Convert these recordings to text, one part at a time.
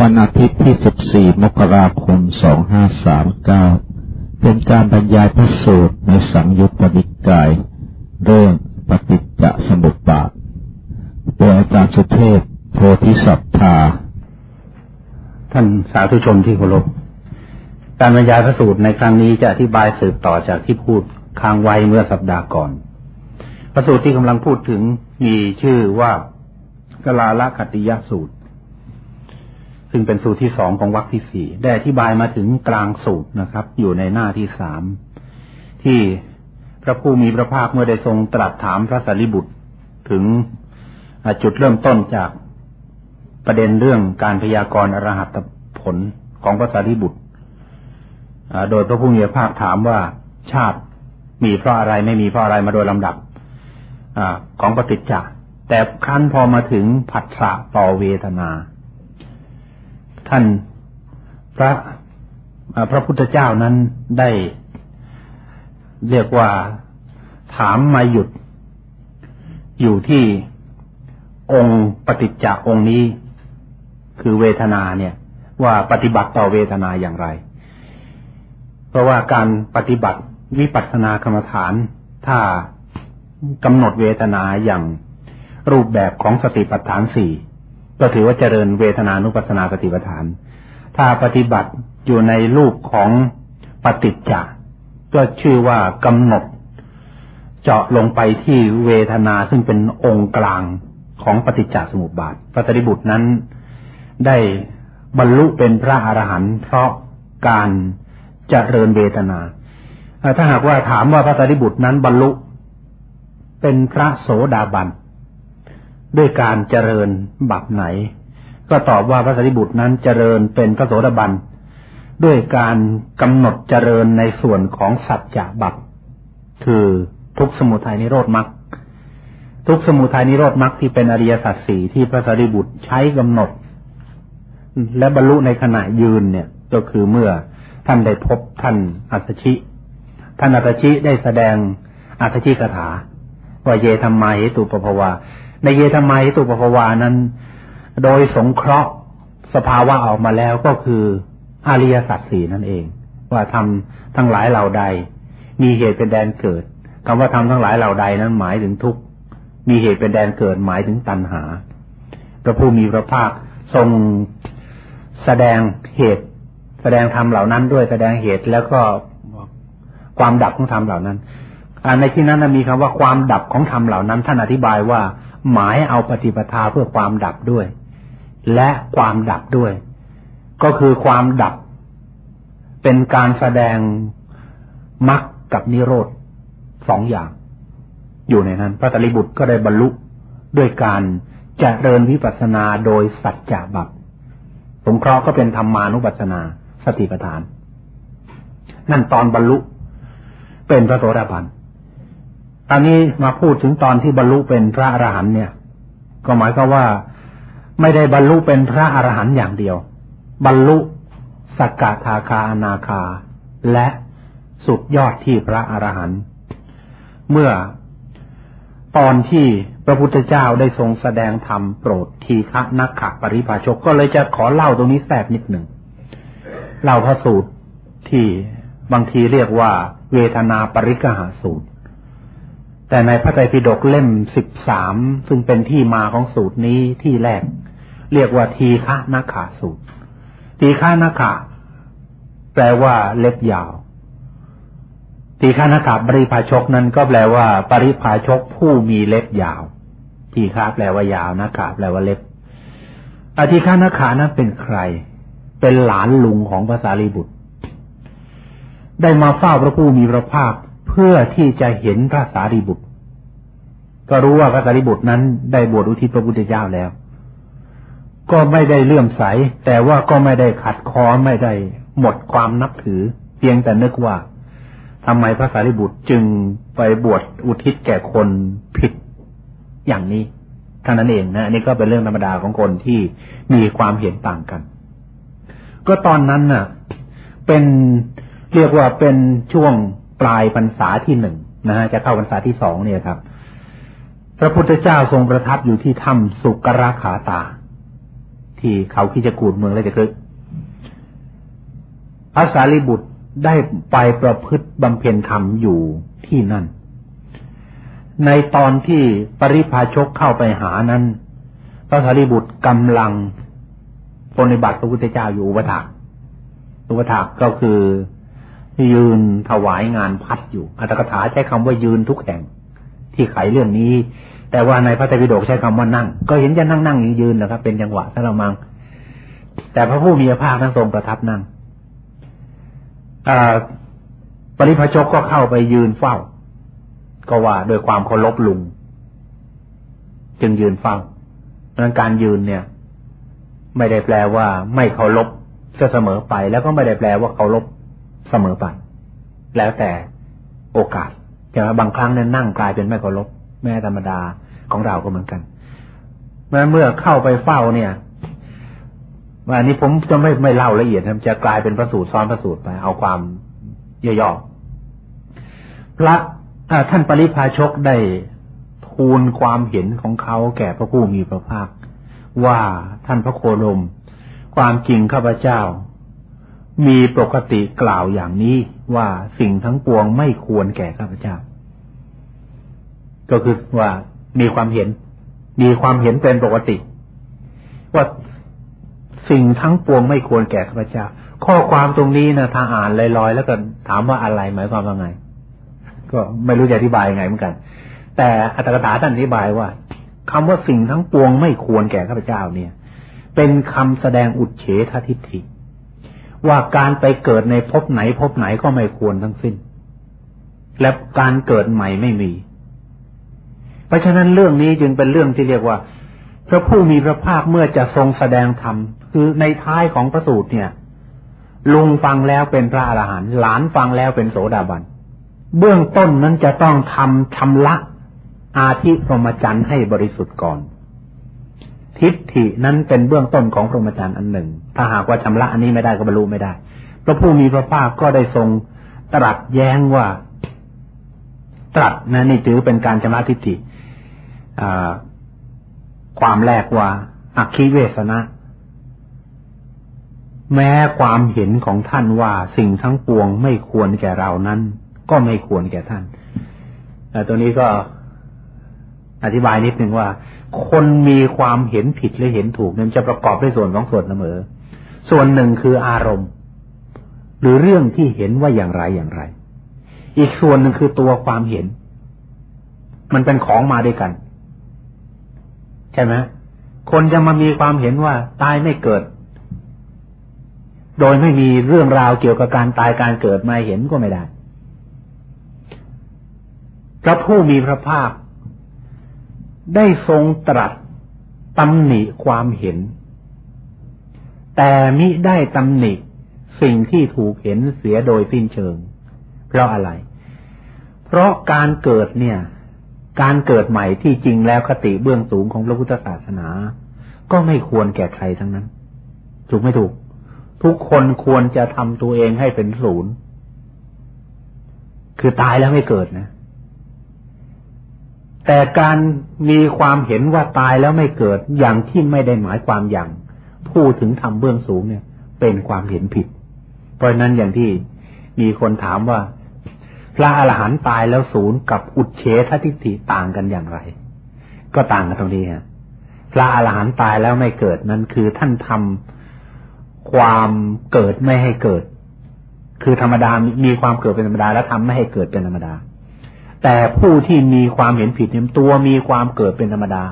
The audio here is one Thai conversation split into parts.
วันอาทิตย์ที่ 14 มกราคม 2539 เป็นการบรรยายพระสูตรในสังยุตตนิกาย เรื่องปฏิจจสมุปบาท โดยอาจารย์สุเทพโพธิสัตธาท่านสาธุชนที่เคารพ การบรรยายพระสูตรในครั้งนี้จะอธิบายสืบต่อจากที่พูดค้างไว้เมื่อสัปดาห์ก่อน พระสูตรที่กำลังพูดถึงมีชื่อว่ากลาละคติยสูตร ซึ่งเป็นสูตรที่สองของวรรคที่สี่ได้อธิบายมาถึงกลางสูตรนะครับ อยู่ในหน้าที่สามที่พระผู้มีพระภาคเมื่อได้ทรงตรัสถามพระสารีบุตรถึงจุดเริ่มต้นจากประเด็นเรื่องการพยากรณ์อรหัตผลของพระสารีบุตรโดยพระผู้มีพระภาคถามว่าชาติมีเพราะอะไรไม่มีเพราะอะไรมาโดยลำดับอของปฏิจจ์แต่ครั้นพอมาถึงผัสสะต่อเวทนา ท่านพระพระพุทธเจ้านั้นได้เรียกว่าถามมาหยุด อยู่ที่องค์ปฏิจจ์องค์นี้ คือเวทนาเนี่ย ว่าปฏิบัติต่อเวทนาอย่างไร เพราะว่าการปฏิบัติวิปัสสนากรรมฐาน ถ้ากำหนดเวทนาอย่างรูปแบบของสติปัฏฐานสี่ ก็ถือว่าเจริญเวทนานุปัสสนาสติปัฏฐาน ถ้าปฏิบัติอยู่ในรูปของปฏิจจะก็ชื่อว่ากำหนด เจาะลงไปที่เวทนาซึ่งเป็นองค์กลางของปฏิจจสมุปบาทพระตริบุตรนั้น ได้บรรลุเป็นพระอรหันต์เพราะการเจริญเวทนา ถ้าหากว่าถามว่าพระตริบุตรนั้นบรรลุ เป็นพระโสดาบัน ด้วยการเจริญบัพไหน ก็ตอบว่าพระสารีบุตรนั้นเจริญเป็นพระโสดาบันด้วยการกำหนดเจริญในส่วนของสัจจะบัพคือทุกสมุทัยนิโรธมรรคทุกสมุทัยนิโรธมรรคที่เป็นอริยสัจสี่ที่พระสารีบุตรใช้กำหนด และบรรลุในขณะยืนเนี่ย ก็คือเมื่อท่านได้พบท่านอัศชิ ท่านอัศชิได้แสดงอัศชิกถาว่าเยธรรมาเหตุปภาวา ในเยธรรมาเหตุปภวานั้น โดยสงเคราะห์สภาวะออกมาแล้วก็คืออริยสัจสี่นั่นเอง ว่าทำทั้งหลายเหล่าใด มีเหตุเป็นแดนเกิดคำว่าทำทั้งหลายเหล่าใดนั้นหมายถึงทุกมีเหตุเป็นแดนเกิดหมายถึงตัณหา พระผู้มีพระภาคทรงแสดงเหตุ แสดงธรรมเหล่านั้นด้วยแสดงเหตุแล้วก็ความดับของธรรมเหล่านั้นในที่นั้นมีคำว่าความดับของธรรมเหล่านั้น ท่านอธิบายว่า หมายเอาปฏิปทาเพื่อความดับด้วย และความดับด้วย ก็คือความดับ เป็นการแสดงมรรคกับนิโรธสองอย่าง อยู่ในนั้น พระตรีบุตรก็ได้บรรลุด้วยการจเจริญวิปัสสนาโดยสัจจะบัพสงเคราะห์ก็เป็นธรรมานุปัสสนาสติปัฏฐาน นั่นตอนบรรลุเป็นพระโสดาบัน ตอนนี้มาพูดถึงตอนที่บรรลุเป็นพระอรหันต์เนี่ย ก็หมายก็ว่าไม่ได้บรรลุเป็นพระอรหันต์อย่างเดียว บรรลุสักกะทาคาอนาคา และสุดยอดที่พระอรหันต์เมื่อตอนที่พระพุทธเจ้าได้ทรงแสดงธรรมโปรดทีฆะนักขะปริภาชกก็เลยจะขอเล่าตรงนี้แทรกนิดหนึ่งเล่าพระสูตรที่บางทีเรียกว่า เวทนาปริกหาสูตร แต่ในพระไตรปิฎกเล่มสิบสามซึ่งเป็นที่มาของสูตรนี้ที่แรก เรียกว่าทีฆะนาขาสูตร ทีฆะนาขาแปลว่าเล็บยาว ทีฆะนาขาปริภาชกนั้นก็แปลว่า ปริภาชกผู้มีเล็บยาว ทีฆะแปลว่ายาวนาขาแปลว่าเล็บ อธิฆานาขานั้นเป็นใคร เป็นหลานลุงของภาษาลีบุตร ได้มาเฝ้าพระผู้มีพระภาค เพื่อที่จะเห็นพระสารีบุตร ก็รู้ว่าพระสารีบุตรนั้นได้บวชอุทิศพระพุทธเจ้าแล้ว ก็ไม่ได้เลื่อมใส แต่ว่าก็ไม่ได้ขัดคอไม่ได้หมดความนับถือ เพียงแต่นึกว่าทำไมพระสารีบุตรจึงไปบวชอุทิศแก่คนผิดอย่างนี้ท่านั้นเองนะอันนี้ก็เป็นเรื่องธรรมดาของคนที่มีความเห็นต่างกัน ก็ตอนนั้นน่ะ เป็นเรียกว่าเป็นช่วง ปลายพรรษาที่หนึ่งนะฮะจะเข้าพรรษาที่สองเนี่ยครับ พระพุทธเจ้าทรงประทับอยู่ที่ถ้ำสุกราขาตา ที่เขาคิจกูดเมืองราชคลึกพระสารีบุตรได้ไปประพฤติบำเพ็ญธรรมอยู่ที่นั่น ในตอนที่ปริพาชกเข้าไปหานั้น พระสารีบุตรกำลังปฏิบัติพระพุทธเจ้าอยู่อุปถากอุปถากก็คือ ยืนถวายงานพัดอยู่อัตถกถาใช้คำว่ายืนทุกแห่ง ที่ไขเรื่องนี้ แต่ว่าในพระไตรปิฎกใช้คำว่านั่ง ก็เห็นจะนั่งนั่งยืนนะครับ เป็นจังหวะถ้าเรามัง แต่พระผู้มีพระภาคทั้งทรงประทับนั่งปริพชกก็เข้าไปยืนเฝ้า ก็ว่าโดยความเคารพลุง จึงยืนเฝ้าดังนั้นการยืนเนี่ย ไม่ได้แปลว่า ไม่เคารพเสมอไป แล้วก็ไม่ได้แปลว่าเคารพ สมอไป แล้วแต่โอกาสแต่ว่าบางครั้งเนี่ยนั่งกลายเป็นไม่เคารพแม่ธรรมดาของเราก็เหมือนกันเมื่อเมื่อเข้าไปเฝ้าเนี่ยว่านี้ผมจะไม่ไม่เล่าละเอียดนะจะกลายเป็นพระสูตรซ้อนพระสูตรไป เอาความย่อๆพระท่านปริพาชกได้ทูลความเห็นของเขาแก่พระผู้มีพระภาค ว่าท่านพระโคดมความจริงข้าพเจ้า มีปกติกล่าวอย่างนี้ว่าสิ่งทั้งปวงไม่ควรแก่ข้าพเจ้า ก็คือว่ามีความเห็น มีความเห็นเป็นปกติ ว่าสิ่งทั้งปวงไม่ควรแก่ข้าพเจ้า ข้อความตรงนี้นะทางอ่านลอยๆแล้วก็ถามว่าอะไรหมายความว่าไง ก็ไม่รู้จะอธิบายยังไงเหมือนกัน แต่อัตถกถาท่านอธิบายว่าคำว่าสิ่งทั้งปวงไม่ควรแก่ข้าพเจ้าเนี่ย เป็นคำแสดงอุดเฉททิฏฐิ ว่าการไปเกิดในภพไหนภพไหนก็ไม่ควรทั้งสิ้น และการเกิดใหม่ไม่มี เพราะฉะนั้นเรื่องนี้จึงเป็นเรื่องที่เรียกว่า พระผู้มีพระภาคเมื่อจะทรงแสดงธรรมคือในท้ายของพระสูตรเนี่ย ลุงฟังแล้วเป็นพระอรหันต์หลานฟังแล้วเป็นโสดาบันเบื้องต้นนั้นจะต้องทำชำระอาธิพรหมจรรย์ให้บริสุทธิ์ก่อน ทิฏฐินั้นเป็นเบื้องต้นของพรหมจรรย์อันหนึ่ง ถ้าหากว่าชำระอันนี้ไม่ได้ก็บรรลุไม่ได้ พระผู้มีพระภาคก็ได้ทรงตรัสแย้งว่า ตรัสนะนี่ถือเป็นการชำระทิฏฐิความแรกว่าอักขิเวสนะ แม้ความเห็นของท่านว่าสิ่งทั้งปวงไม่ควรแก่เรานั้น ก็ไม่ควรแก่ท่านแต่ตัวนี้ก็อธิบายนิดหนึ่งว่า คนมีความเห็นผิดหรือเห็นถูกนั้นจะประกอบด้วยส่วนของส่วนเสมอ ส่วนหนึ่งคืออารมณ์ หรือเรื่องที่เห็นว่าอย่างไรอย่างไร อีกส่วนหนึ่งคือตัวความเห็น มันเป็นของมาด้วยกัน ใช่ไหมคนจะมามีความเห็นว่าตายไม่เกิด โดยไม่มีเรื่องราวเกี่ยวกับการตายการเกิดมาเห็นก็ไม่ได้พระผู้มีพระภาค ได้ทรงตรัสตำหนิความเห็น แต่มิได้ตำหนิสิ่งที่ถูกเห็นเสียโดยสิ้นเชิง เพราะอะไร เพราะการเกิดเนี่ย การเกิดใหม่ที่จริงแล้วคติเบื้องสูงของพระพุทธศาสนา ก็ไม่ควรแก่ใครทั้งนั้น ถูกไม่ถูก ทุกคนควรจะทำตัวเองให้เป็นศูนย์ คือตายแล้วไม่เกิดนะ แต่การมีความเห็นว่าตายแล้วไม่เกิดอย่างที่ไม่ได้หมายความอย่างพูดถึงทำเบื้องสูงเนี่ย เป็นความเห็นผิด เพราะนั้นอย่างที่มีคนถามว่า พระอรหันต์ตายแล้วศูนย์กับอุดเฉททิฏฐิต่างกันอย่างไร ก็ต่างกันตรงนี้ฮะพระอรหันต์ตายแล้วไม่เกิดนั้นคือท่านทำความเกิดไม่ให้เกิด คือธรรมดามีความเกิดเป็นธรรมดาแล้วทำไม่ให้เกิดเป็นธรรมดา แต่ผู้ที่มีความเห็นผิดเนี่ยตัวมีความเกิดเป็นธรรมดา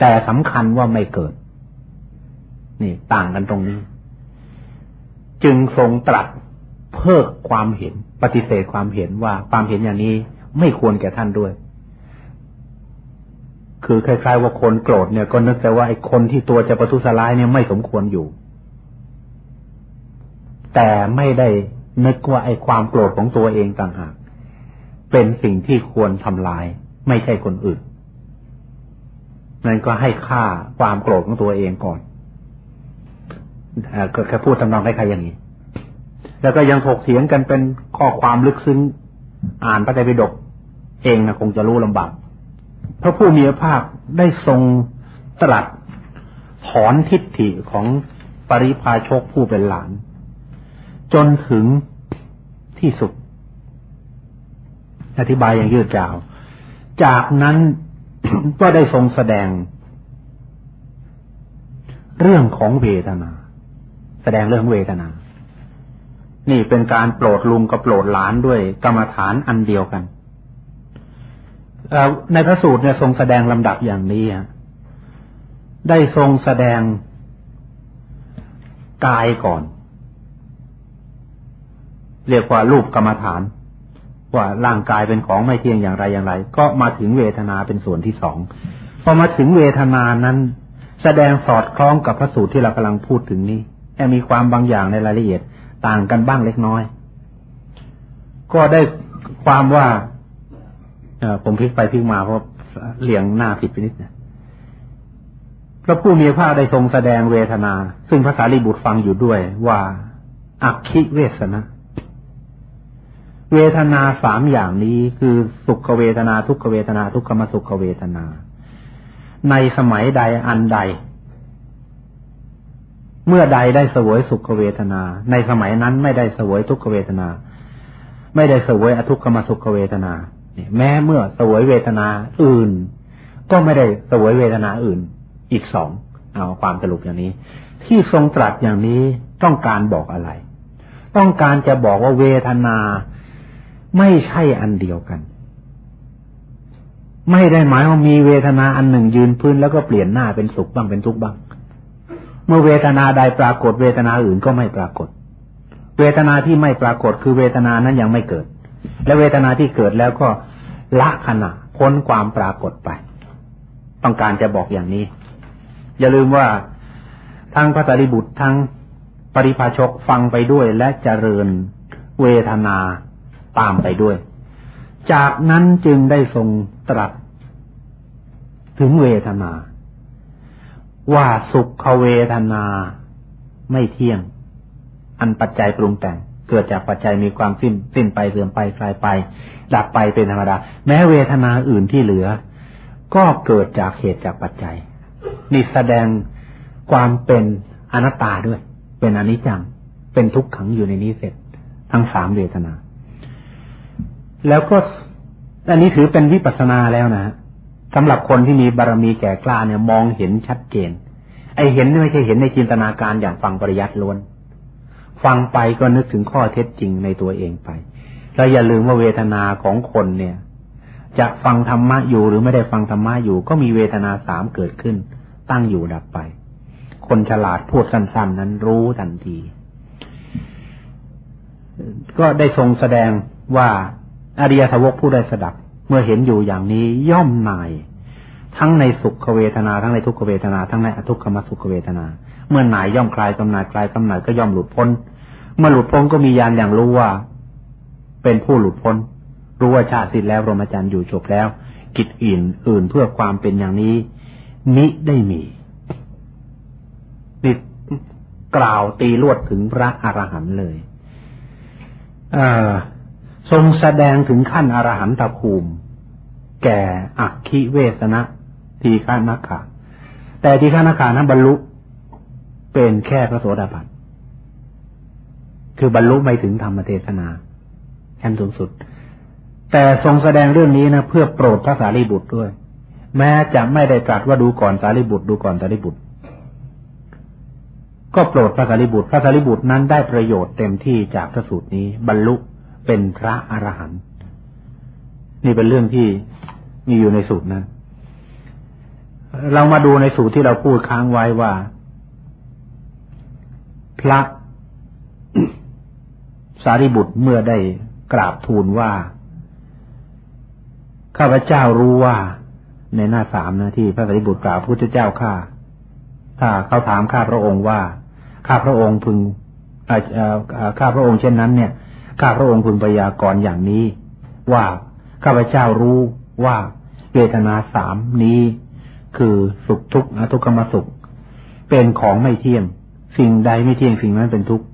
แต่สำคัญว่าไม่เกิด นี่ต่างกันตรงนี้ จึงทรงตรัสเพิกความเห็น ปฏิเสธความเห็นว่าความเห็นอย่างนี้ไม่ควรแก่ท่านด้วย คือคล้ายๆ ว่าคนโกรธเนี่ยก็นึกแต่ว่าไอ้คนที่ตัวจะประทุษร้ายเนี่ยไม่สมควรอยู่ แต่ไม่ได้นึกว่าไอ้ความโกรธของตัวเองต่างหาก เป็นสิ่งที่ควรทำลาย ไม่ใช่คนอื่น นั่นก็ให้ค่าความโกรธของตัวเองก่อนก็แค่พูดทำนองคล้ายๆอย่างนี้ แล้วก็ยังถกเถียงกันเป็นข้อความลึกซึ้ง อ่านพระไตรปิฎกเองนะคงจะรู้ลำบากพระผู้มีพระภาคได้ทรงตรัสถอนทิฏฐิของปริพาชกผู้เป็นหลาน จนถึงที่สุด อธิบายอย่างยืดยาว จากนั้นก็ได้ทรงแสดง เรื่องของเวทนา แสดงเรื่องเวทนา นี่เป็นการโปรดลุงกับโปรดหลานด้วยกรรมฐานอันเดียวกันในพระสูตรเนี่ยทรงแสดงลำดับอย่างนี้ได้ทรงแสดงกายก่อน เรียกว่ารูปกรรมฐาน ว่าร่างกายเป็นของไม่เที่ยงอย่างไรอย่างไร ก็มาถึงเวทนาเป็นส่วนที่สองพอมาถึงเวทนานั้น แสดงสอดคล้องกับพระสูตรที่เรากำลังพูดถึงนี้แต่มีความบางอย่างในรายละเอียดต่างกันบ้างเล็กน้อย ก็ได้ความว่าผมพลิกไปพลิกมาเพราะเหลียงหน้าผิดไปนิดนะพระผู้มีพระได้ทรงแสดงเวทนา ซึ่งภาษาลีบุตรฟังอยู่ด้วยว่าอักขิเวสนะ เวทนาสามอย่างนี้คือสุขเวทนาทุกขเวทนาทุกขมสุขเวทนา ในสมัยใดอันใด เมื่อใดได้สวยสุขเวทนา ในสมัยนั้นไม่ได้สวยทุกขเวทนา ไม่ได้สวยอทุกขมสุขเวทนาแม้เมื่อสวยเวทนาอื่น ก็ไม่ได้สวยเวทนาอื่น อีกสองเอาความสรุปอย่างนี้ ที่ทรงตรัสอย่างนี้ต้องการบอกอะไร ต้องการจะบอกว่าเวทนา ไม่ใช่อันเดียวกัน ไม่ได้หมายว่ามีเวทนาอันหนึ่งยืนพื้นแล้วก็เปลี่ยนหน้าเป็นสุขบ้างเป็นทุกข์บ้าง เมื่อเวทนาใดปรากฏเวทนาอื่นก็ไม่ปรากฏ เวทนาที่ไม่ปรากฏคือเวทนานั้นยังไม่เกิด และเวทนาที่เกิดแล้วก็ละขณะพ้นความปรากฏไป ต้องการจะบอกอย่างนี้ อย่าลืมว่าทั้งพระสารีบุตรทั้งปริภาชกฟังไปด้วยและเจริญเวทนา ตามไปด้วย จากนั้นจึงได้ทรงตรัสถึงเวทนา ว่าสุขเวทนาไม่เที่ยง อันปัจจัยปรุงแต่ง เกิดจากปัจจัยมีความสิ้นสิ้นไปเสื่อมไปคลายไป ดับไปเป็นธรรมดา แม้เวทนาอื่นที่เหลือ ก็เกิดจากเหตุจากปัจจัยนี่แสดงความเป็นอนัตตาด้วย เป็นอนิจจัง เป็นทุกขังอยู่ในนี้เสร็จ ทั้งสามเวทนา แล้วก็อันนี้ถือเป็นวิปัสนาแล้วนะสำหรับคนที่มีบารมีแก่กล้าเนี่ยมองเห็นชัดเจน ไอเห็นไม่ใช่เห็นในจินตนาการอย่างฟังปริยัติล้วน ฟังไปก็นึกถึงข้อเท็จจริงในตัวเองไปแล้วอย่าลืมว่าเวทนาของคนเนี่ย จะฟังธรรมะอยู่หรือไม่ได้ฟังธรรมะอยู่ ก็มีเวทนาสามเกิดขึ้น ตั้งอยู่ดับไป คนฉลาดพูดสั้น ๆ นั้นรู้ทันที ก็ได้ทรงแสดงว่า อริยสาวกผู้ได้สดับ เมื่อเห็นอยู่อย่างนี้ย่อมนาย ทั้งในสุขเวทนา ทั้งในทุกขเวทนา ทั้งในอทุกขมสุขเวทนา เมื่อหนายย่อมคลายกำหนัดคลายกำหนัดก็ย่อมหลุดพ้น เมื่อหลุดพ้นก็มียานอย่างรู้ว่า เป็นผู้หลุดพ้น รู้ว่าชาติสิ้นแล้วรมจันทร์อยู่จบแล้ว กิจอื่นอื่นเพื่อความเป็นอย่างนี้นิได้มีนี่กล่าวตีลวดถึงพระอรหันต์เลย ทรงแสดงถึงขั้นอรหันตภูมิ แก่อักขิเวสนะทีฆานักขาแต่ทีฆานักขานั้นบรรลุเป็นแค่พระโสดาบันคือบรรลุไม่ถึงธรรมเทศนาชั้นสูงสุด แต่ทรงแสดงเรื่องนี้นะเพื่อโปรดพระสารีบุตรด้วย แม้จะไม่ได้ตรัสว่าดูก่อนสารีบุตรดูก่อนสารีบุตร ก็โปรดพระสารีบุตร พระสารีบุตรนั้นได้ประโยชน์เต็มที่จากพระสูตรนี้ บรรลุ เป็นพระอรหันต์นี่เป็นเรื่องที่มีอยู่ในสูตรนั้น เรามาดูในสูตรที่เราพูดค้างไว้ว่า พระสารีบุตรเมื่อได้กราบทูลว่า ข้าพเจ้ารู้ว่า ในหน้าสามนะที่พระสารีบุตรกล่าวพุทธเจ้าข้าถ้าเขาถามข้าพระองค์ว่า ข้าพระองค์พึงข้าพระองค์เช่นนั้นเนี่ย ข้าพระองค์พึงปยากรณ์อย่างนี้ ว่าข้าพเจ้ารู้ว่าเวทนาสามนี้ คือสุขทุกข์ทุกขมสุข เป็นของไม่เที่ยง สิ่งใดไม่เที่ยงสิ่งนั้นเป็นทุกข์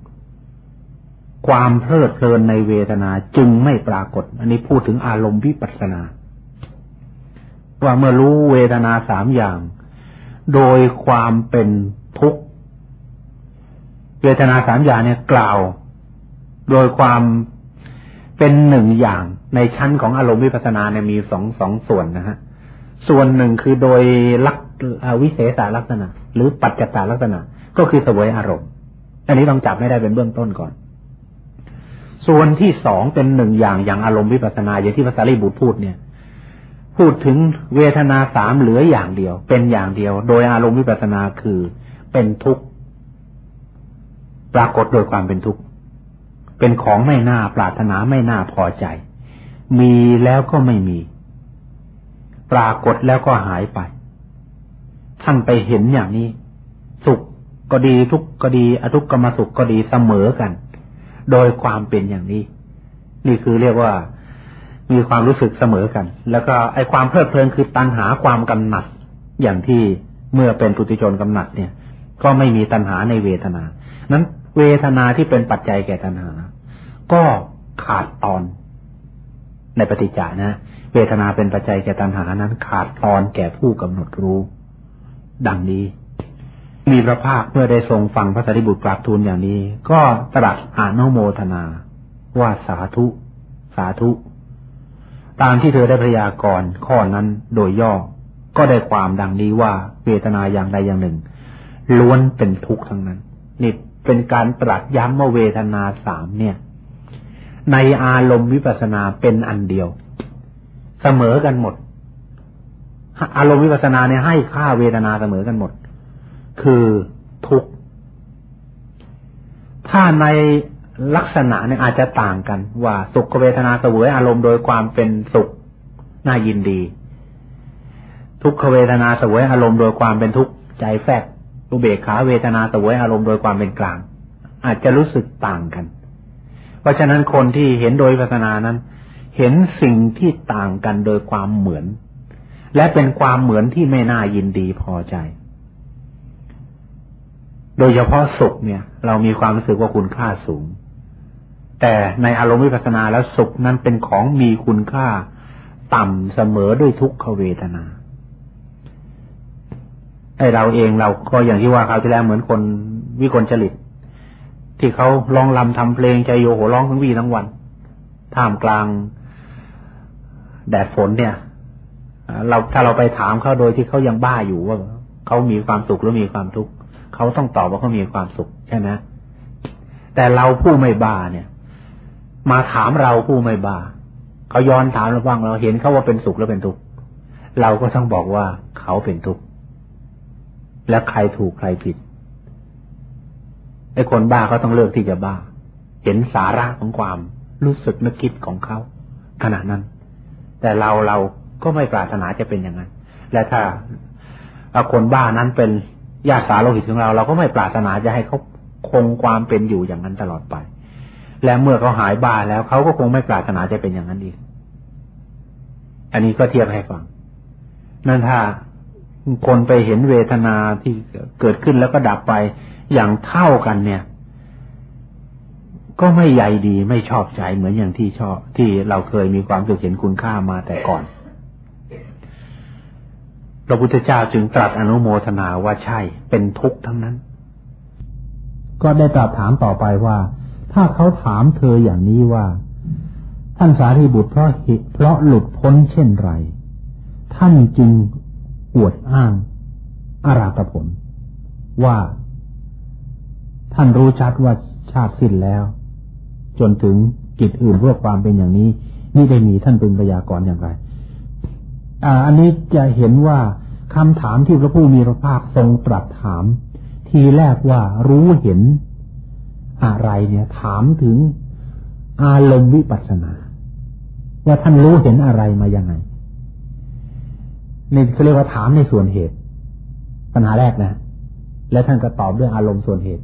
ความเพลิดเพลินในเวทนาจึงไม่ปรากฏ อันนี้พูดถึงอารมณ์วิปัสสนา ว่าเมื่อรู้เวทนาสามอย่าง โดยความเป็นทุกข์เวทนาสามอย่างเนี่ยกล่าว โดยความเป็นหนึ่งอย่างในชั้นของอารมณ์วิปัสสนาเนี่ยมีสองสองส่วนนะฮะส่วนหนึ่งคือโดยลักวิเศษลักษณะ หรือปัจจตาลักษณะ ก็คือสวยอารมณ์ อันนี้ต้องจับไม่ได้เป็นเบื้องต้นก่อน ส่วนที่สองเป็นหนึ่งอย่างอย่างอารมณ์วิปัสสนาอย่างที่ภาษาลีบุตรพูดเนี่ย พูดถึงเวทนาสามเหลืออย่างเดียว เป็นอย่างเดียว โดยอารมณ์วิปัสสนาคือเป็นทุกข์ปรากฏโดยความเป็นทุกข์ เป็นของไม่น่าปรารถนาไม่น่าพอใจ มีแล้วก็ไม่มี ปรากฏแล้วก็หายไป ท่านไปเห็นอย่างนี้ สุขก็ดีทุกข์ก็ดีอทุกขมสุขก็ดีเสมอกัน โดยความเป็นอย่างนี้ นี่คือเรียกว่ามีความรู้สึกเสมอกัน แล้วก็ไอความเพลิดเพลินคือตัณหาความกำหนัด อย่างที่เมื่อเป็นปุถุชนกำหนัดเนี่ย ก็ไม่มีตัณหาในเวทนา นั้น เวทนาที่เป็นปัจจัยแก่ตัณหา ก็ขาดตอน ในปฏิจจานะ เวทนาเป็นปัจจัยแก่ตัณหานั้น ขาดตอนแก่ผู้กำหนดรู้ ดังนี้ มีพระภาคเมื่อได้ทรงฟังพระสารีบุตรกราบทูลอย่างนี้ ก็ตรัสอานุโมทนา ว่าสาธุ สาธุ ตามที่เธอได้พยากรณ์ข้อนั้นโดยย่อก็ได้ความดังนี้ว่าเวทนาอย่างใดอย่างหนึ่ง ล้วนเป็นทุกข์ทั้งนั้นนี่ เป็นการตรัสย้ำว่าเวทนาสามเนี่ย ในอารมณ์วิปัสนาเป็นอันเดียว เสมอกันหมด อารมณ์วิปัสนาเนี่ยให้ค่าเวทนาเสมอกันหมด คือทุกข์ถ้าในลักษณะเนี่ยอาจจะต่างกัน ว่าสุขเวทนาเสวยอารมณ์โดยความเป็นสุขน่ายินดี ทุกขเวทนาเสวยอารมณ์โดยความเป็นทุกข์ใจแฝก อุเบกขาเวทนาสวยอารมณ์โดยความเป็นกลาง อาจจะรู้สึกต่างกัน เพราะฉะนั้นคนที่เห็นโดยพัฒนานั้น เห็นสิ่งที่ต่างกันโดยความเหมือน และเป็นความเหมือนที่ไม่น่ายินดีพอใจ โดยเฉพาะสุขเนี่ย เรามีความรู้สึกว่าคุณค่าสูง แต่ในอารมณ์วิปัสสนาแล้วสุขนั้นเป็นของมีคุณค่า ต่ำเสมอด้วยทุกขเวทนา ไอเราเองเราก็อย่างที่ว่าเขาที่แล้วเหมือนคนวิกลจริต ที่เขาร้องลำทำเพลงใจโยโหร้องทั้งวีทั้งวัน ท่ามกลางแดดฝนเนี่ยเราถ้าเราไปถามเขาโดยที่เขายังบ้าอยู่ว่าเขามีความสุขหรือมีความทุกข์เขาต้องตอบว่าเขามีความสุขใช่ไหมแต่เราผู้ไม่บ้าเนี่ย มาถามเราผู้ไม่บ้าเขาย้อนถามเราบ้างเราเห็นเขาว่าเป็นสุขหรือเป็นทุกข์เราก็ต้องบอกว่าเขาเป็นทุกข์ และใครถูกใครผิดไอ้คนบ้าเขาต้องเลือกที่จะบ้า เห็นสาระของความรู้สึกนึกคิดของเขาขณะนั้น แต่เราเราก็ไม่ปรารถนาจะเป็นอย่างนั้น และถ้าคนบ้านั้นเป็นญาติสาโลหิตของเรา เราก็ไม่ปรารถนาจะให้เขาคงความเป็นอยู่อย่างนั้นตลอดไป และเมื่อเขาหายบ้าแล้วเขาก็คงไม่ปรารถนาจะเป็นอย่างนั้นอีก อันนี้ก็เทียบให้ฟัง นั่นถ้า คนไปเห็นเวทนาที่เกิดขึ้นแล้วก็ดับไปอย่างเท่ากันเนี่ย ก็ไม่ใหญ่ดีไม่ชอบใจเหมือนอย่างที่ชอบ ที่เราเคยมีความสึกเห็นคุณค่ามาแต่ก่อน พระพุทธเจ้าจึงตรัสอนุโมทนาว่าใช่เป็นทุกข์ทั้งนั้น ก็ได้ตรัสถามต่อไปว่า ถ้าเขาถามเธออย่างนี้ว่า ท่านสารีบุตรเพราะเพราะหลุดพ้นเช่นไร ท่านจึง อวดอ้างอาราตผล ว่าท่านรู้ชัดว่าชาติสิ้นแล้ว จนถึงกิจอื่นเพื่อความเป็นอย่างนี้ นี่ได้มีท่านเป็นพยากรณ์อย่างไรอ่าอันนี้จะเห็นว่าคำถามที่พระผู้มีพระภาคทรงตรัสถาม ทีแรกว่ารู้เห็นอะไรเนี่ย ถามถึงอารมณ์วิปัสสนา ว่าท่านรู้เห็นอะไรมายังไง นี่เขาเรียกว่าถามในส่วนเหตุ ปัญหาแรกนะ และท่านก็ตอบเรื่องอารมณ์ส่วนเหตุ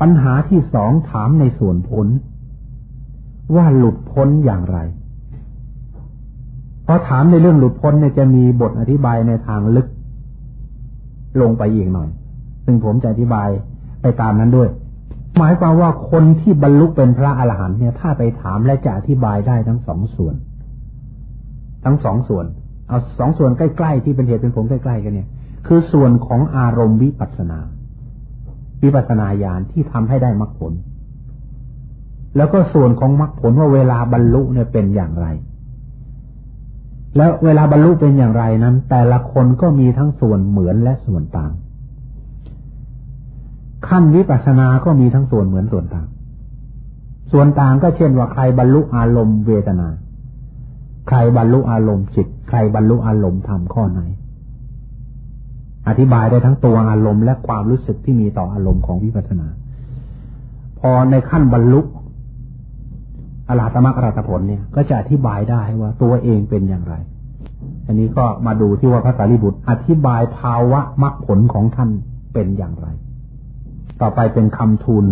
ปัญหาที่สองถามในส่วนผล ว่าหลุดพ้นอย่างไรพอถามในเรื่องหลุดพ้นเนี่ยจะมีบทอธิบายในทางลึก ลงไปอีกหน่อย ซึ่งผมจะอธิบายไปตามนั้นด้วย หมายความว่าคนที่บรรลุเป็นพระอรหันต์เนี่ย ถ้าไปถามและจะอธิบายได้ทั้งสองส่วน ทั้งสองส่วน เอาสองส่วนใกล้ๆที่เป็นเหตุเป็นผลใกล้ๆกันเนี่ย คือส่วนของอารมณ์วิปัสนา วิปัสนาญาณที่ทำให้ได้มรรคผล แล้วก็ส่วนของมรรคผลว่าเวลาบรรลุเนี่ยเป็นอย่างไร แล้วเวลาบรรลุเป็นอย่างไรนั้น แต่ละคนก็มีทั้งส่วนเหมือนและส่วนต่าง ขั้นวิปัสสนาก็มีทั้งส่วนเหมือนส่วนต่าง ส่วนต่างก็เช่นว่าใครบรรลุอารมณ์เวทนา ใครบรรลุอารมณ์จิต ใครบรรลุอารมณ์ธรรมข้อไหน อธิบายได้ทั้งตัวอารมณ์และความรู้สึกที่มีต่ออารมณ์ของวิปัสสนา พอในขั้นบรรลุอรหัตมรรคอรหัตผลเนี่ย ก็จะอธิบายได้ว่าตัวเองเป็นอย่างไร อันนี้ก็มาดูที่ว่าพระสารีบุตร อธิบายภาวะมรรคผลของท่านเป็นอย่างไร ต่อไปเป็นคำทูล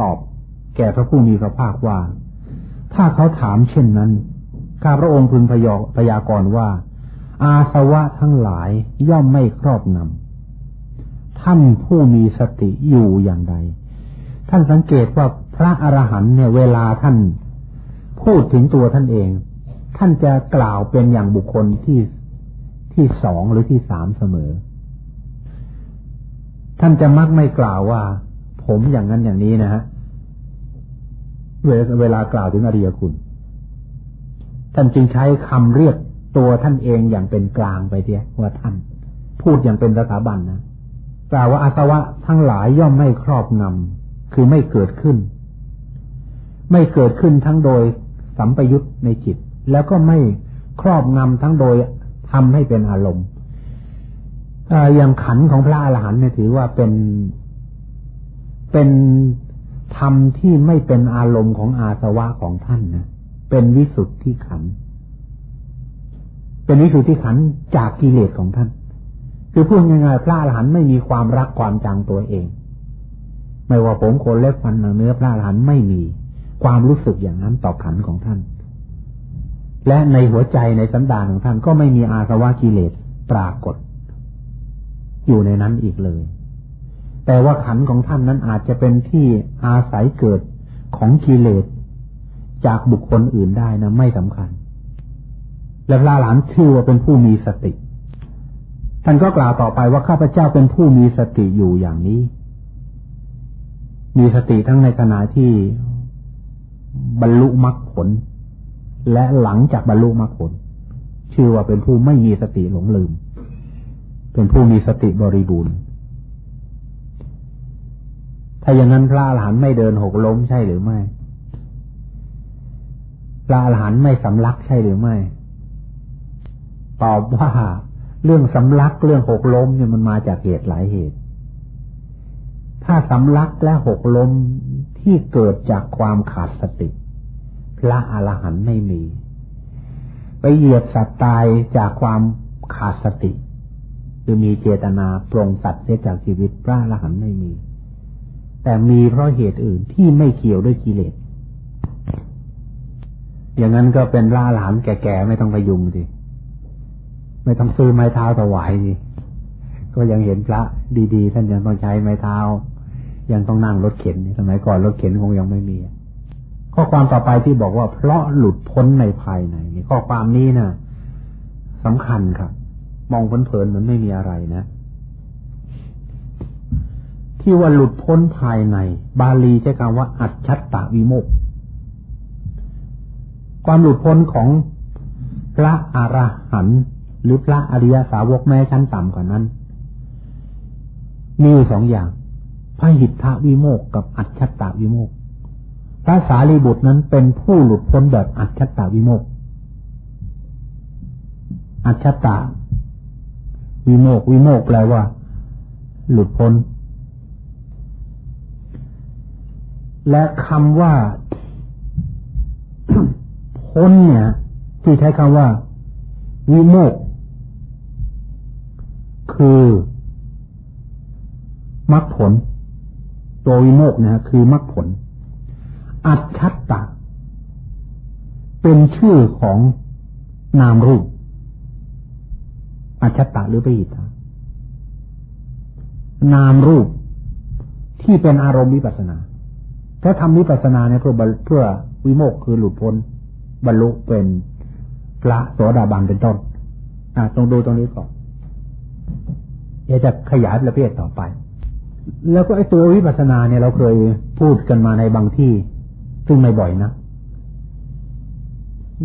ตอบแก่พระผู้มีพระภาคว่า ถ้าเขาถามเช่นนั้น ข้าพระองค์พึงพยพยากรณ์ว่า อาสวะทั้งหลายย่อมไม่ครอบงำท่านผู้มีสติอยู่อย่างใด ท่านสังเกตว่าพระอรหันต์เนี่ยเวลาท่าน พูดถึงตัวท่านเอง ท่านจะกล่าวเป็นอย่างบุคคลที่ที่สองหรือที่สามเสมอ ท่านจะมักไม่กล่าวว่า ผมอย่างนั้นอย่างนี้นะฮะเวลากล่าวถึงอริยคุณ ท่านจึงใช้คำเรียกตัวท่านเองอย่างเป็นกลางไปเดียว่าท่าน พูดอย่างเป็นสถาบันนะกล่าวว่าอาสวะทั้งหลายย่อมไม่ครอบงำคือไม่เกิดขึ้น ไม่เกิดขึ้นทั้งโดยสัมปยุตในจิต แล้วก็ไม่ครอบงำทั้งโดยทำให้เป็นอารมณ์อย่างขันของพระอรหันต์เนี่ยถือว่าเป็นเป็นธรรมที่ไม่เป็นอารมณ์ของอาสวะของท่านนะ เป็นวิสุทธิขัน เป็นวิสุทธิขันจากกิเลสของท่าน คือพูดง่ายๆพระอรหันต์ไม่มีความรักความจังตัวเอง ไม่ว่าผมโคนเล็บฟันหนังเนื้อพระอรหันต์ไม่มีความรู้สึกอย่างนั้นต่อขันของท่าน และในหัวใจในสันดานของท่านก็ไม่มีอาสวะกิเลสปรากฏ อยู่ในนั้นอีกเลย แต่ว่าขันของท่านนั้นอาจจะเป็นที่อาศัยเกิดของกิเลส จากบุคคลอื่นได้นะไม่สำคัญ และพระหลานชื่อว่าเป็นผู้มีสติ ท่านก็กล่าวต่อไปว่าข้าพเจ้าเป็นผู้มีสติอยู่อย่างนี้ มีสติทั้งในขณะที่บรรลุมรรคผล และหลังจากบรรลุมรรคผล ชื่อว่าเป็นผู้ไม่มีสติหลงลืม เป็นผู้มีสติบริบูรณ์ถ้าอย่างนั้นพระอรหันต์ไม่เดินหกล้มใช่หรือไม่ พระอรหันต์ไม่สำลักใช่หรือไม่ ตอบว่าเรื่องสำลักเรื่องหกล้มเนี่ยมันมาจากเหตุหลายเหตุ ถ้าสำลักและหกล้มที่เกิดจากความขาดสติ พระอรหันต์ไม่มี ไปเหยียบสัตว์ตายจากความขาดสติ คือมีเจตนาปรงสัตว์เสียจากชีวิตพระอรหันต์ไม่มี แต่มีเพราะเหตุอื่นที่ไม่เกี่ยวด้วยกิเลส อย่างนั้นก็เป็นร่าหลานแก่ๆไม่ต้องไปยุงสิไม่ต้องซื้อไม้เท้าถวายนี่ก็ยังเห็นพระดีๆ ท่านยังต้องใช้ไม้เท้า ยังต้องนั่งรถเข็นสมัยก่อนรถเข็นคงยังไม่มีข้อความต่อไปที่บอกว่า เพราะหลุดพ้นในภายในนี่ข้อความนี้นะ่ะสำคัญครับ มองเพลินๆเหมันไม่มีอะไรนะที่ว่าหลุดพ้นภายใน บาลีใช้คำว่า อัจฉตาวิโมก ความหลุดพ้นของพระอรหันต์หรือพระอริยสาวกแม้ชั้นต่ำกว่านั้น มีสองอย่างพระหิทธวิโมกกับอัจฉตาวิโมกพระสารีบุตรนั้นเป็นผู้หลุดพ้นแบบอัจฉตาวิโมกอัจฉตาวิโมกวิโมกแปลว่า หลุดพ้น และคำว่า พ้นเนี่ย ที่ใช้คำว่า วิโมก คือมรรคผล ตัววิโมกนะคือมรรคผล อัจฉัตตะ เป็นชื่อของนามรูป อัจฉตะหรือไปหิตานามรูปที่เป็นอารมณ์วิปัสนา ถ้าทำวิปัสนาเนี่ยเพื่อเพื่อวิโมกคือหลุดพ้น บรรลุเป็นพระโสดาบันเป็นต้นต้องดูตรงนี้ก่อนดี๋ยวจะขยายประเภทต่อไป แล้วก็ไอ้ตัววิปัสสนาเนี่ยเราเคยพูดกันมาในบางที่ ซึ่งไม่บ่อยนะ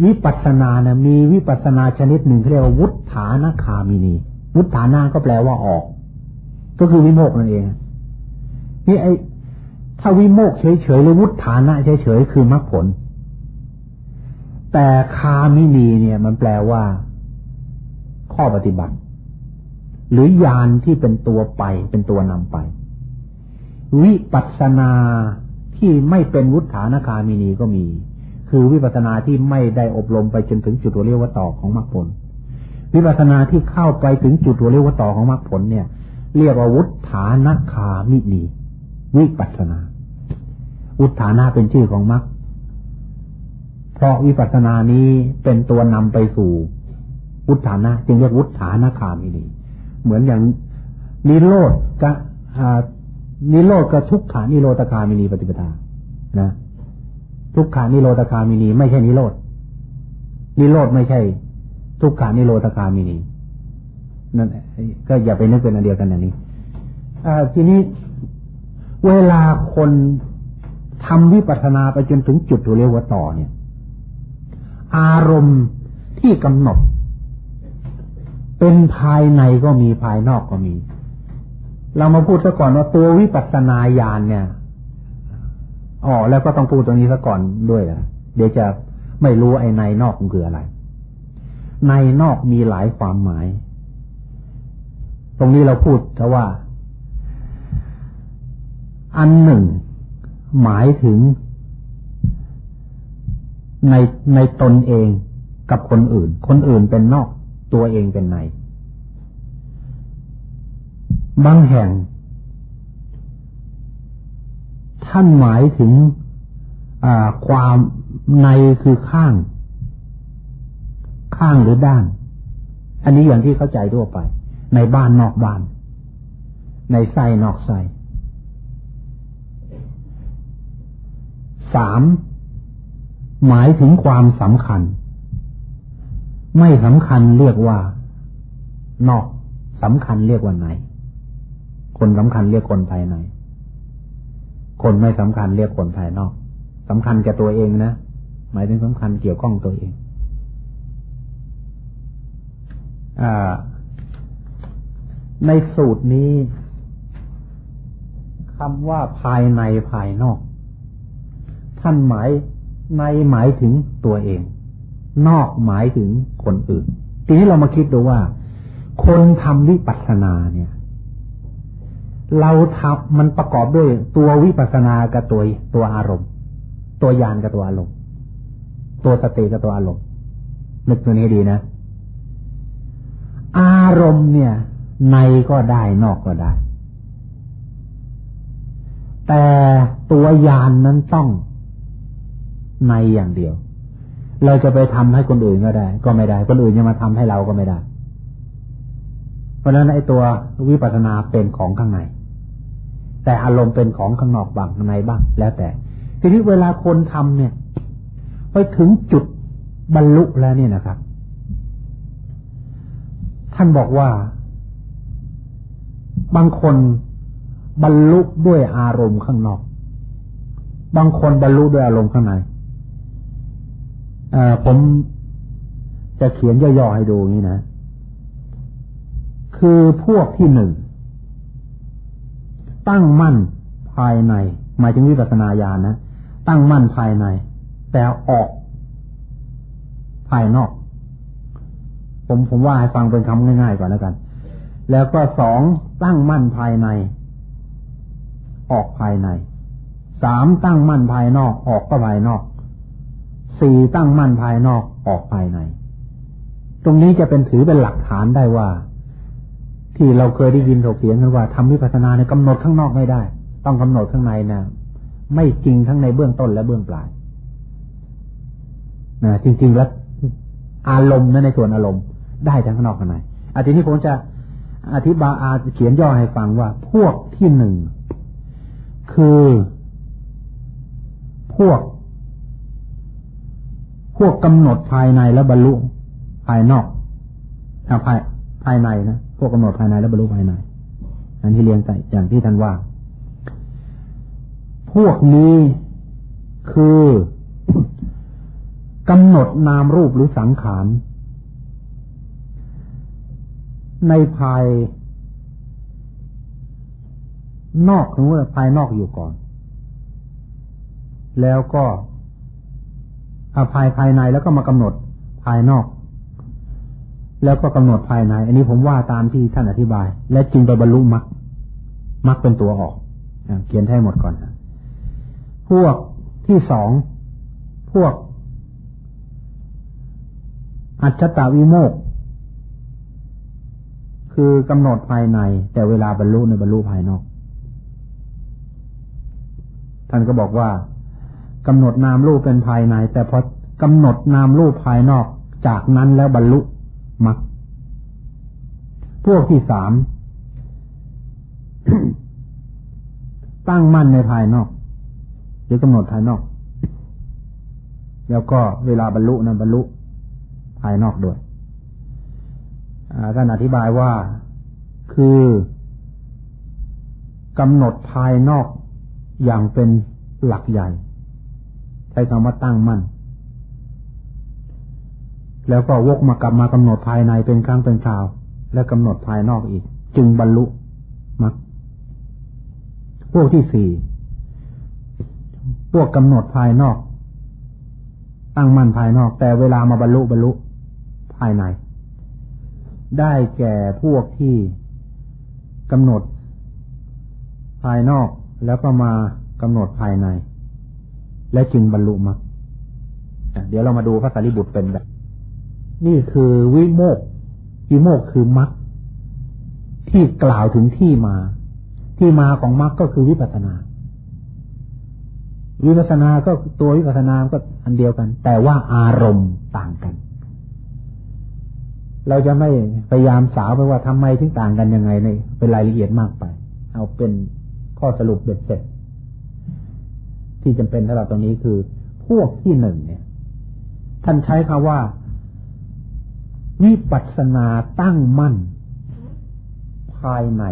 วิปัสสนาเนี่ยมีวิปัสสนาชนิดหนึ่งเรียกว่าวุฒานาคามินี วุฒานาก็แปลว่าออก ก็คือวิโมกนั่นเอง นี่ไอ้ถ้าวิโมกเฉยๆหรือวุฒานะเฉยๆคือมรรคผล แต่คามินีเนี่ย มันแปลว่า ข้อปฏิบัติ หรือยานที่เป็นตัวไป เป็นตัวนำไป วิปัสนาที่ไม่เป็นวุฒานคามินีก็มี คือวิปัสนาที่ไม่ได้อบรมไปจนถึงจุดตัวเรียกว่าต่อของมรรคผล วิปัสนาที่เข้าไปถึงจุดตัวเรียกว่าต่อของมรรคผลเนี่ย เรียกว่าวุฒานคามินี วิปัสนา วุฒานาเป็นชื่อของมรรค เพราะวิปัสสนานี้เป็นตัวนำไปสู่วุฒานะ จึงเรียกวุฒานคามินีเหมือนอย่างนิโรธกับนิโรธกับทุกขานิโรธคามินีปฏิปทานะทุกขานิโรธคามินีไม่ใช่นิโรธนิโรธไม่ใช่ ทุกขานิโรธคามินีนั่นก็อย่าไปนึกเป็นอันเดียวกันอันนี้ทีนี้เวลาคนทำวิปัสสนาไปจนถึงจุดที่เรียกว่าต่อเนี่ย อารมณ์ที่กำหนด เป็นภายในก็มีภายนอกก็มี เรามาพูดซะก่อนว่าตัววิปัสสนาญาณเนี่ยอ๋อแล้วก็ต้องพูดตรงนี้ซะก่อนด้วยนะเดี๋ยวจะไม่รู้ไอ้ในนอกมันคืออะไร ในนอกมีหลายความหมาย ตรงนี้เราพูดแต่ว่า อันหนึ่ง หมายถึง ในในตนเองกับคนอื่น คนอื่นเป็นนอกตัวเองเป็นใน บางแห่ง ท่านหมายถึงความในคือข้าง ข้างหรือด้าน อันนี้อย่างที่เข้าใจทั่วไป ในบ้านนอกบ้าน ในไส้นอกไส้สาม หมายถึงความสำคัญ ไม่สำคัญเรียกว่า นอกสำคัญเรียกว่าไหนคนสำคัญเรียกคนภายใน คนไม่สำคัญเรียกคนภายนอกสำคัญแก่ตัวเองนะหมายถึงสำคัญเกี่ยวข้องตัวเองอในสูตรนี้คำว่าภายในภายนอก ท่านหมาย ในหมายถึงตัวเอง นอกหมายถึงคนอื่น ทีนี้เรามาคิดดูว่า คนทำวิปัสสนาเนี่ย เราทำมันประกอบด้วยตัววิปัสสนากับตัวตัวอารมณ์ ตัวยานกับตัวอารมณ์ ตัวสติกับตัวอารมณ์นึกตัวนี้ดีนะ อารมณ์เนี่ย ในก็ได้นอกก็ได้ แต่ตัวยานนั้นต้อง ในอย่างเดียว เราจะไปทำให้คนอื่นก็ได้ ก็ไม่ได้ คนอื่นจะมาทำให้เราก็ไม่ได้ เพราะฉะนั้นไอ้ตัววิปัสสนาเป็นของข้างใน แต่อารมณ์เป็นของข้างนอกบ้างข้างในบ้าง แล้วแต่ ทีนี้เวลาคนทำเนี่ย ไปถึงจุดบรรลุแล้วเนี่ยนะครับ ท่านบอกว่า บางคนบรรลุด้วยอารมณ์ข้างนอก บางคนบรรลุด้วยอารมณ์ข้างใน ผมจะเขียนย่อๆให้ดูนี้นะ คือพวกที่หนึ่ง ตั้งมั่นภายใน หมายถึงวิปัสสนาญาณนะ ตั้งมั่นภายใน แต่ออก ภายนอก ผมผมว่าให้ฟังเป็นคำง่ายๆก่อนแล้วกัน แล้วก็สองตั้งมั่นภายใน ออกภายใน สามตั้งมั่นภายนอก ออกก็ภายนอก สี่ตั้งมั่นภายนอกออกภายใน ตรงนี้จะเป็นถือเป็นหลักฐานได้ว่า ที่เราเคยได้ยินถกเถียงกันว่าทำวิปัสสนาในกำหนดข้างนอกไม่ได้ ต้องกำหนดข้างในนะไม่จริงทั้งในเบื้องต้นและเบื้องปลายนะจริง ๆ แล้วอารมณ์นั้นในส่วนอารมณ์ ได้ทั้งข้างนอกข้างในอาทีนี้ผมจะอธิบายอาเขียนย่อให้ฟังว่าพวกที่หนึ่งคือพวก พวกกำหนดภายในและบรรลุภายนอกภายภายในนะพวกกำหนดภายในและบรรลุภายใน อันที่เรียงใส่อย่างที่ท่านว่า พวกนี้คือกำหนดนามรูปหรือสังขารในภายนอกถึงว่าภายนอกอยู่ก่อน แล้วก็ ภายภายในแล้วก็มากำหนดภายนอก แล้วก็กำหนดภายใน อันนี้ผมว่าตามที่ท่านอธิบาย และจึงไปบรรลุมรรคมรรคเป็นตัวออกเขียนให้หมดก่อนพวกที่สองพวก อัจฉตาวิโมกคือกำหนดภายใน แต่เวลาบรรลุในบรรลุภายนอก ท่านก็บอกว่า กำหนดนามรูปเป็นภายใน แต่พอกำหนดนามรูปภายนอก จากนั้นแล้วบรรลุมรรคพวกที่สามตั้งมั่นในภายนอก หรือกำหนดภายนอก แล้วก็เวลาบรรลุนะบรรลุภายนอกด้วยท่านอธิบายว่าคือกำหนดภายนอกอย่างเป็นหลักใหญ่ ช้คำว่าตั้งมั่น แล้วก็วกมากลับมากำหนดภายในเป็นครั้งเป็นคราว และกำหนดภายนอกอีก จึงบรรลุมรรคพวกที่สี่พวกกำหนดภายนอก ตั้งมั่นภายนอก แต่เวลามาบรรลุบรรลุภายใน ได้แก่พวกที่กำหนดภายนอกแล้วก็มากำหนดภายใน และจึงบรรลุมรรคเดี๋ยวเรามาดูพระสารีบุตรเป็นแบบ นี่คือวิโมกวิโมกคือมรรคที่กล่าวถึงที่มา ที่มาของมรรคก็คือวิปัสนา วิปัสนาก็ตัววิปัสนาก็อันเดียวกัน แต่ว่าอารมณ์ต่างกัน เราจะไม่พยายามสาวไปว่าทำไมถึงต่างกันยังไงในเป็นรายละเอียดมากไป เอาเป็นข้อสรุปเบ็ดเสร็จ ที่จำเป็นสำหรับตรงนี้คือ พวกที่หนึ่งเนี่ย ท่านใช้คาว่า วิปัสนาตั้งมั่น ภายใน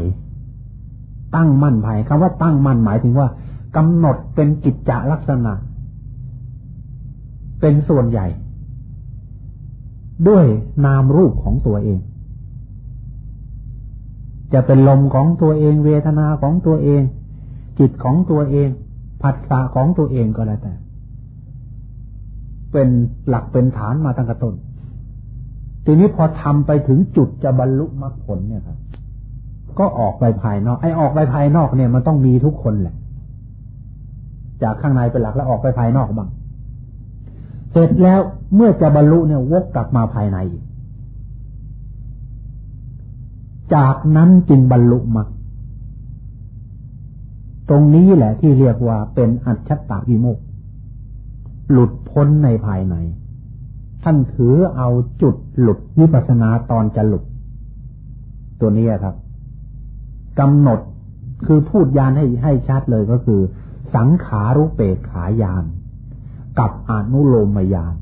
ตั้งมั่นภายคำว่าตั้งมั่นหมายถึงว่ากำหนดเป็นกิจจลักษณะ เป็นส่วนใหญ่ ด้วยนามรูปของตัวเองจะเป็นลมของตัวเองเวทนาของตัวเอง จิตของตัวเอง ผัสสะของตัวเองก็แล้วแต่ เป็นหลักเป็นฐานมาตั้งแต่ต้นทีนี้พอทำไปถึงจุดจะบรรลุมรรคผลเนี่ยครับ ก็ออกไปภายนอกไอ้ออกไปภายนอกเนี่ยมันต้องมีทุกคนแหละ จากข้างในเป็นหลักแล้วออกไปภายนอกบ้างเสร็จแล้วเมื่อจะบรรลุเนี่ยวกกลับมาภายใน จากนั้นจึงบรรลุมรรค ตรงนี้แหละที่เรียกว่าเป็นอัจฉตาวิโมกหลุดพ้นในภายใน ท่านถือเอาจุดหลุดวิปัสนาตอนจะหลุด ตัวนี้ครับกำหนดคือพูดยานให้ให้ชัดเลยก็คือ สังขารุเปกขายาน กับอนุโลมยาน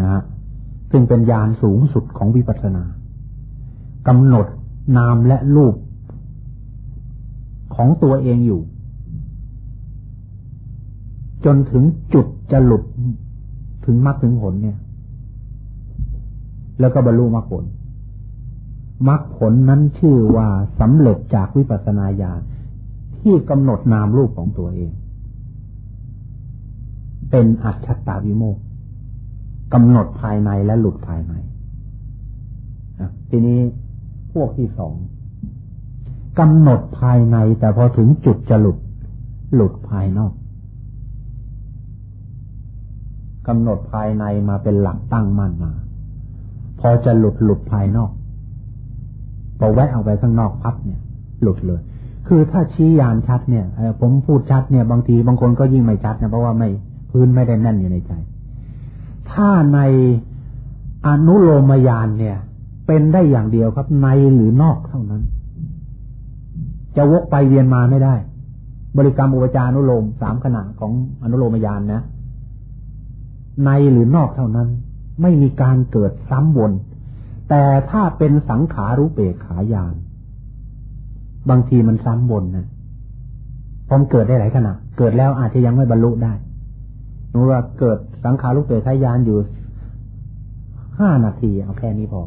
นะฮะซึ่งเป็นยานสูงสุดของวิปัสสนากำหนดนามและรูป ของตัวเองอยู่ จนถึงจุดจะหลุดถึงมรรคถึงผลเนี่ย แล้วก็บรรลุมรรคผลมรรคผลนั้นชื่อว่าสำเร็จจากวิปัสสนาญาณที่กำหนดนามรูปของตัวเอง เป็นอัจฉตาวิโมกกำหนดภายในและหลุดภายในทีนี้พวกที่สอง กำหนดภายใน แต่พอถึงจุดจะหลุด หลุดภายนอกกำหนดภายในมาเป็นหลักตั้งมั่นมา พอจะหลุดหลุดภายนอกพอแวะเอาไปข้างนอกพับเนี่ย หลุดเลย คือถ้าชี้ยานชัดเนี่ยผมพูดชัดเนี่ยบางทีบางคนก็ยิ่งไม่ชัดนะเพราะว่าไม่พื้นไม่ได้แน่นอยู่ในใจ ถ้าในอนุโลมยานเนี่ย เป็นได้อย่างเดียวครับในหรือนอกเท่านั้น จะวกไปเวียนมาไม่ได้ บริกรรมอุปจานุโลมสามขณะของอนุโลมยานนะ ในหรือนอกเท่านั้น ไม่มีการเกิดซ้ำวน แต่ถ้าเป็นสังขารุเปกขายาน บางทีมันซ้ำวนนะผมเกิดได้หลายขณะ เกิดแล้วอาจจะยังไม่บรรลุได้รู้ว่าเกิดสังขารุเปรทายานอยู่ห้านาทีเอาแค่นี้พอ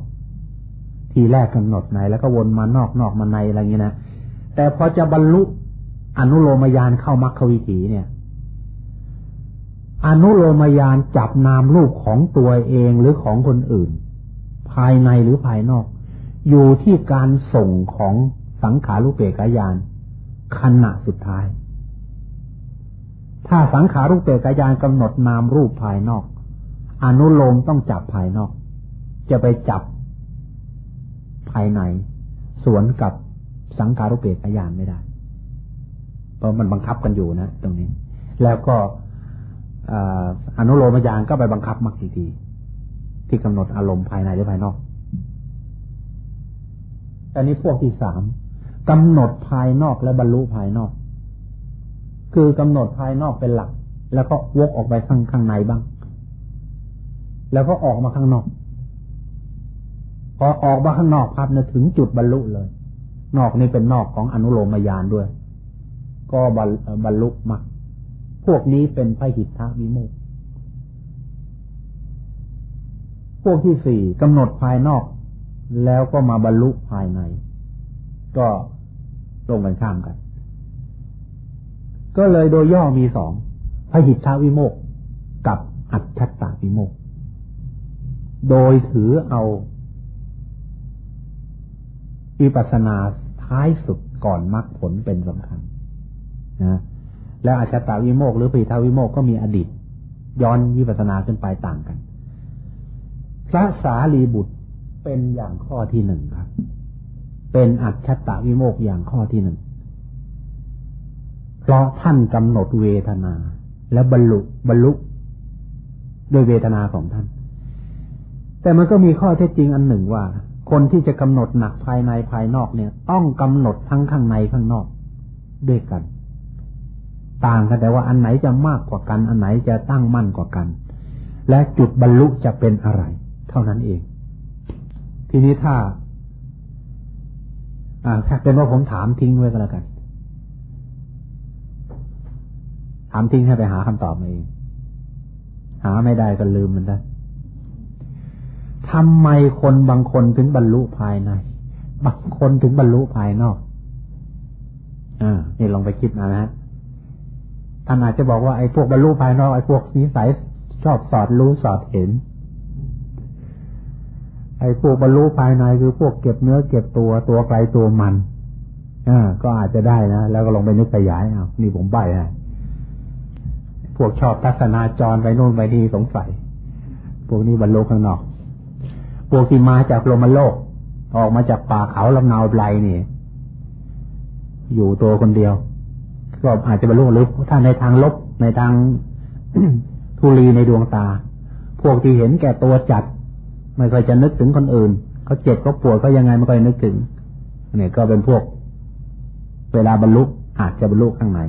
ทีแรกกำหนดไหนแล้วก็วนมานอกนอกมาในอะไรเงี้ยนะ แต่พอจะบรรลุอนุโลมยานเข้ามรรควิถีเนี่ย อนุโลมยานจับนามรูปของตัวเองหรือของคนอื่น ภายในหรือภายนอก อยู่ที่การส่งของสังขารุเปกายานขณะสุดท้าย ถ้าสังขารุเปกายานกำหนดนามรูปภายนอก อนุโลมต้องจับภายนอก จะไปจับภายใน สวนกับ สังขารุเปกายานไม่ได้ เพราะมันบังคับกันอยู่นะตรงนี้ แล้วก็อนุโลมยานก็ไปบังคับมรรคทีที่กำหนดอารมณ์ภายในหรือภายนอกอันนี้พวกที่สามกำหนดภายนอกและบรรลุภายนอก คือกำหนดภายนอกเป็นหลัก แล้วก็วกออกไปข้างข้างในบ้าง แล้วก็ออกมาข้างนอก พอออกมาข้างนอกพับเนี่ยถึงจุดบรรลุเลย นอกนี่เป็นนอกของอนุโลมยานด้วย ก็บรรลุมรรคพวกนี้เป็นไพหิทธวิโมกพวกที่สี่กำหนดภายนอก แล้วก็มาบรรลุภายใน ก็ตรงกันข้ามกัน ก็เลยโดยย่อมีสองพหิทธวิโมกกับอัจฉตาวิโมกโดยถือเอาวิปัสนา ท้ายสุดก่อนมรรคผลเป็นสำคัญนะแล้วอาชตาวิโมกหรือปีทาวิโมกก็มีอดีต ย้อนวิปัสนาขึ้นไปต่างกัน พระสารีบุตรเป็นอย่างข้อที่หนึ่งครับ เป็นอัจฉตาวิโมกอย่างข้อที่หนึ่งเพราะท่านกำหนดเวทนา และบรรลุบรรลุโดยเวทนาของท่าน แต่มันก็มีข้อเท็จจริงอันหนึ่งว่า คนที่จะกำหนดหนักภายในภายนอกเนี่ย ต้องกำหนดทั้งข้างในข้างนอกด้วยกัน ต่างกันแต่ว่าอันไหนจะมากกว่ากัน อันไหนจะตั้งมั่นกว่ากัน และจุดบรรลุจะเป็นอะไร เท่านั้นเอง ทีนี้ถ้า อ่าเป็นว่าผมถามทิ้งไว้ก็แล้วกัน ถามทิ้งให้ไปหาคำตอบมาเอง หาไม่ได้ก็ลืมมันได้ ทำไมคนบางคนถึงบรรลุภายใน บางคนถึงบรรลุภายนอก อ่า นี่ลองไปคิดนะนะท่านอาจจะบอกว่าไอ้พวกบรรลุภายนอกไอ้พวกนิสัยชอบสอดรู้สอดเห็น ไอ้พวกบรรลุภายในคือพวกเก็บเนื้อเก็บตัวตัวไกลตัวมันอ่าก็อาจจะได้นะแล้วก็ลงไปนึกขยายเอานี่ผมใบให้พวกชอบทัศนาจรไปโน่นไปนี่สงสัย พวกนี้บรรลุข้างนอก พวกที่มาจากโลมโลก ออกมาจากป่าเขาลำนาวไบลนี่อยู่ตัวคนเดียว ก็อาจจะบรรลุหรือถ้าในทางลบในทางทุลีในดวงตา พวกที่เห็นแก่ตัวจัด ไม่ค่อยจะนึกถึงคนอื่น เขาเจ็บเขาปวดเขายังไงไม่ค่อยนึกถึงเนี่ยก็เป็นพวก เวลาบรรลุอาจจะบรรลุข้างใน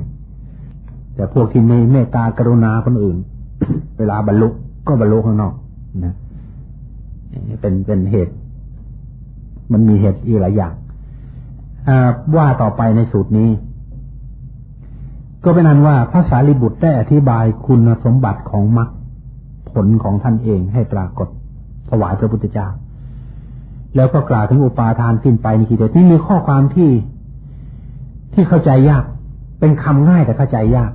แต่พวกที่มีเมตตากรุณาคนอื่น เวลาบรรลุก็บรรลุข้างนอกนะ เป็นเป็นเหตุ มันมีเหตุอีกหลายอย่างว่าต่อไปในสูตรนี้ ก็เป็นนั้นว่าพระสารีบุตรได้อธิบายคุณสมบัติของมรรคผลของท่านเองให้ปรากฏถวายพระพุทธเจ้า แล้วก็กล่าวถึงอุปาทานสิ้นไปในทีเดียวที่มีข้อความที่ที่เข้าใจยาก เป็นคำง่ายแต่เข้าใจยาก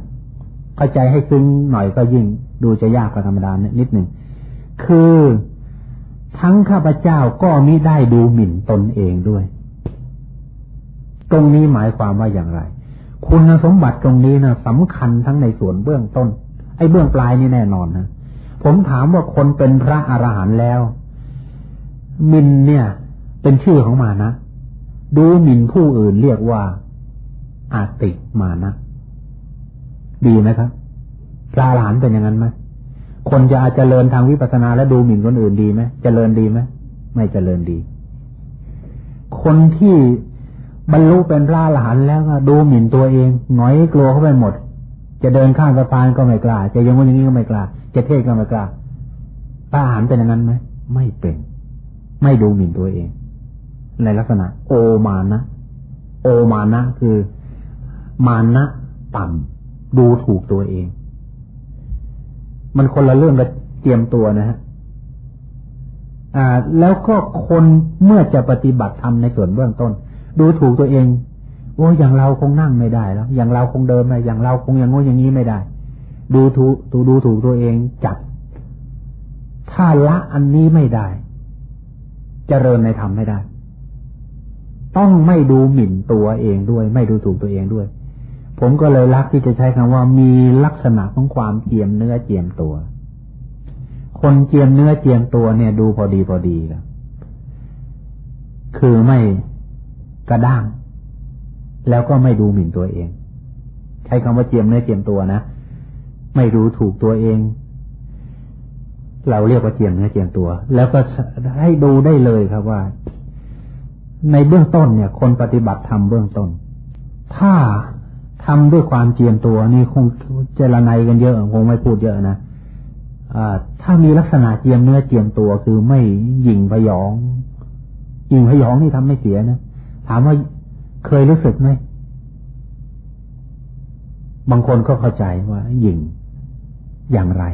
เข้าใจให้ซึ้งหน่อยก็ยิ่ง ดูจะยากกว่าธรรมดานิดหนึ่งคือ ทั้งข้าพเจ้าก็มิได้ดูหมิ่นตนเองด้วย ตรงนี้หมายความว่าอย่างไร คุณสมบัติตรงนี้นะสำคัญทั้งในส่วนเบื้องต้น ไอ้เบื้องปลายนี่แน่นอนนะผมถามว่าคนเป็นพระอรหันต์แล้ว มินเนี่ย เป็นชื่อของมานะ ดูหมิ่นผู้อื่นเรียกว่าอาติมานะ ดีไหมครับพระอรหันต์เป็นอย่างนั้นไหม คนจะเจริญทางวิปัสสนาและดูหมิ่นคนอื่นดีไหมเจริญดีไหมไม่เจริญดี คนที่บรรลุเป็นพระอรหันต์แล้วก็ดูหมิ่นตัวเองหงอยกลัวเข้าไปหมด จะเดินข้ามสะพานก็ไม่กล้า จะยังว่าอย่างนี้ก็ไม่กล้า จะเทศก็ไม่กล้าพระอรหันต์เป็นอย่างนั้นไหมไม่เป็น ไม่ดูหมิ่นตัวเอง ในลักษณะ โอมานะ โอมานะคือ มานะต่ำดูถูกตัวเอง มันคนละเรื่องกับเตรียมตัวนะฮะอ่า แล้วก็คนเมื่อจะปฏิบัติธรรมในส่วนเบื้องต้น ดูถูกตัวเองโอ้อย่างเราคงนั่งไม่ได้แล้ว อย่างเราคงเดินไม่อย่างเราคงอย่างงู้อย่างนี้ไม่ได้ ดูถูกดูถูกตัวเองจัด ถ้าละอันนี้ไม่ได้จเจริญในธรรมไม่ได้ ต้องไม่ดูหมิ่นตัวเองด้วย ไม่ดูถูกตัวเองด้วย ผมก็เลยรักที่จะใช้คำว่ามีลักษณะของความเจียมเนื้อเจียมตัว คนเจียมเนื้อเจียมตัวเนี่ย ดูพอดีพอดีครับคือไม่กระด้าง แล้วก็ไม่ดูหมิ่นตัวเอง ใช้คำว่าเจียมเนื้อเจียมตัวนะไม่ดูถูกตัวเอง เราเรียกว่าเจียมเนื้อเจียมตัว แล้วก็ให้ดูได้เลยครับว่า ในเบื้องต้นเนี่ย คนปฏิบัติทำเบื้องต้น ถ้า ทำด้วยความเจียมตัวนี่คงเจรไนกันเยอะคงไม่พูดเยอะนะะถ้ามีลักษณะเจียมเนื้อเจียมตัวคือไม่หยิ่งพยองหยิ่งพยองนี่ทำไม่เสียนะถามว่าเคยรู้สึกไหมบางคนก็เข้าใจว่าหยิ่งอย่างไร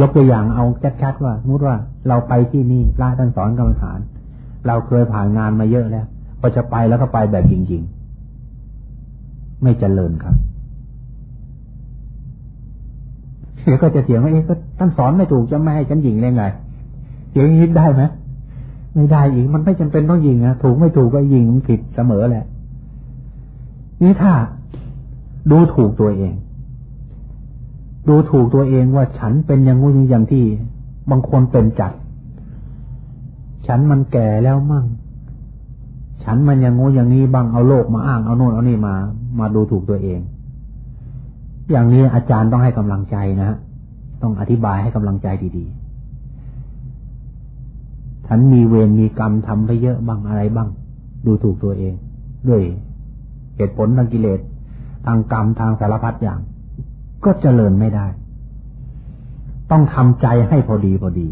ยกตัวอย่างเอาชัดๆว่าสมมติว่าเราไปที่นี่พระท่านสอนกรรมฐาน เราเคยผ่านงานมาเยอะแล้วพอจะไปแล้วก็ไปแบบจริงๆ ไม่เจริญครับเดี๋ยวก็จะเถียงว่าเอ๊ะก็ท่านสอนไม่ถูกจะไม่ให้ฉันหญิงได้ไงเถียงยิงได้ไหมไม่ได้อีกมันไม่จำเป็นต้องยิงนะถูกไม่ถูกก็ยิงมันผิดเสมอแหละ นี่ถ้าดูถูกตัวเอง ดูถูกตัวเองว่าฉันเป็นอย่างงู้นอย่างที่บางคนเป็นจัด ฉันมันแก่แล้วมั่ง ฉันมันอย่างงูอย่างนี้บ้างเอาโลกมาอ้างเอาโน่นเอานี่มา มาดูถูกตัวเอง อย่างนี้อาจารย์ต้องให้กำลังใจนะต้องอธิบายให้กำลังใจดีๆ ฉันมีเวรมีกรรมทำไปเยอะบ้างอะไรบ้าง ดูถูกตัวเอง ด้วยเหตุผลทางกิเลสทางกรรมทางสารพัดอย่าง ก็เจริญไม่ได้ ต้องทำใจให้พอดีพอดี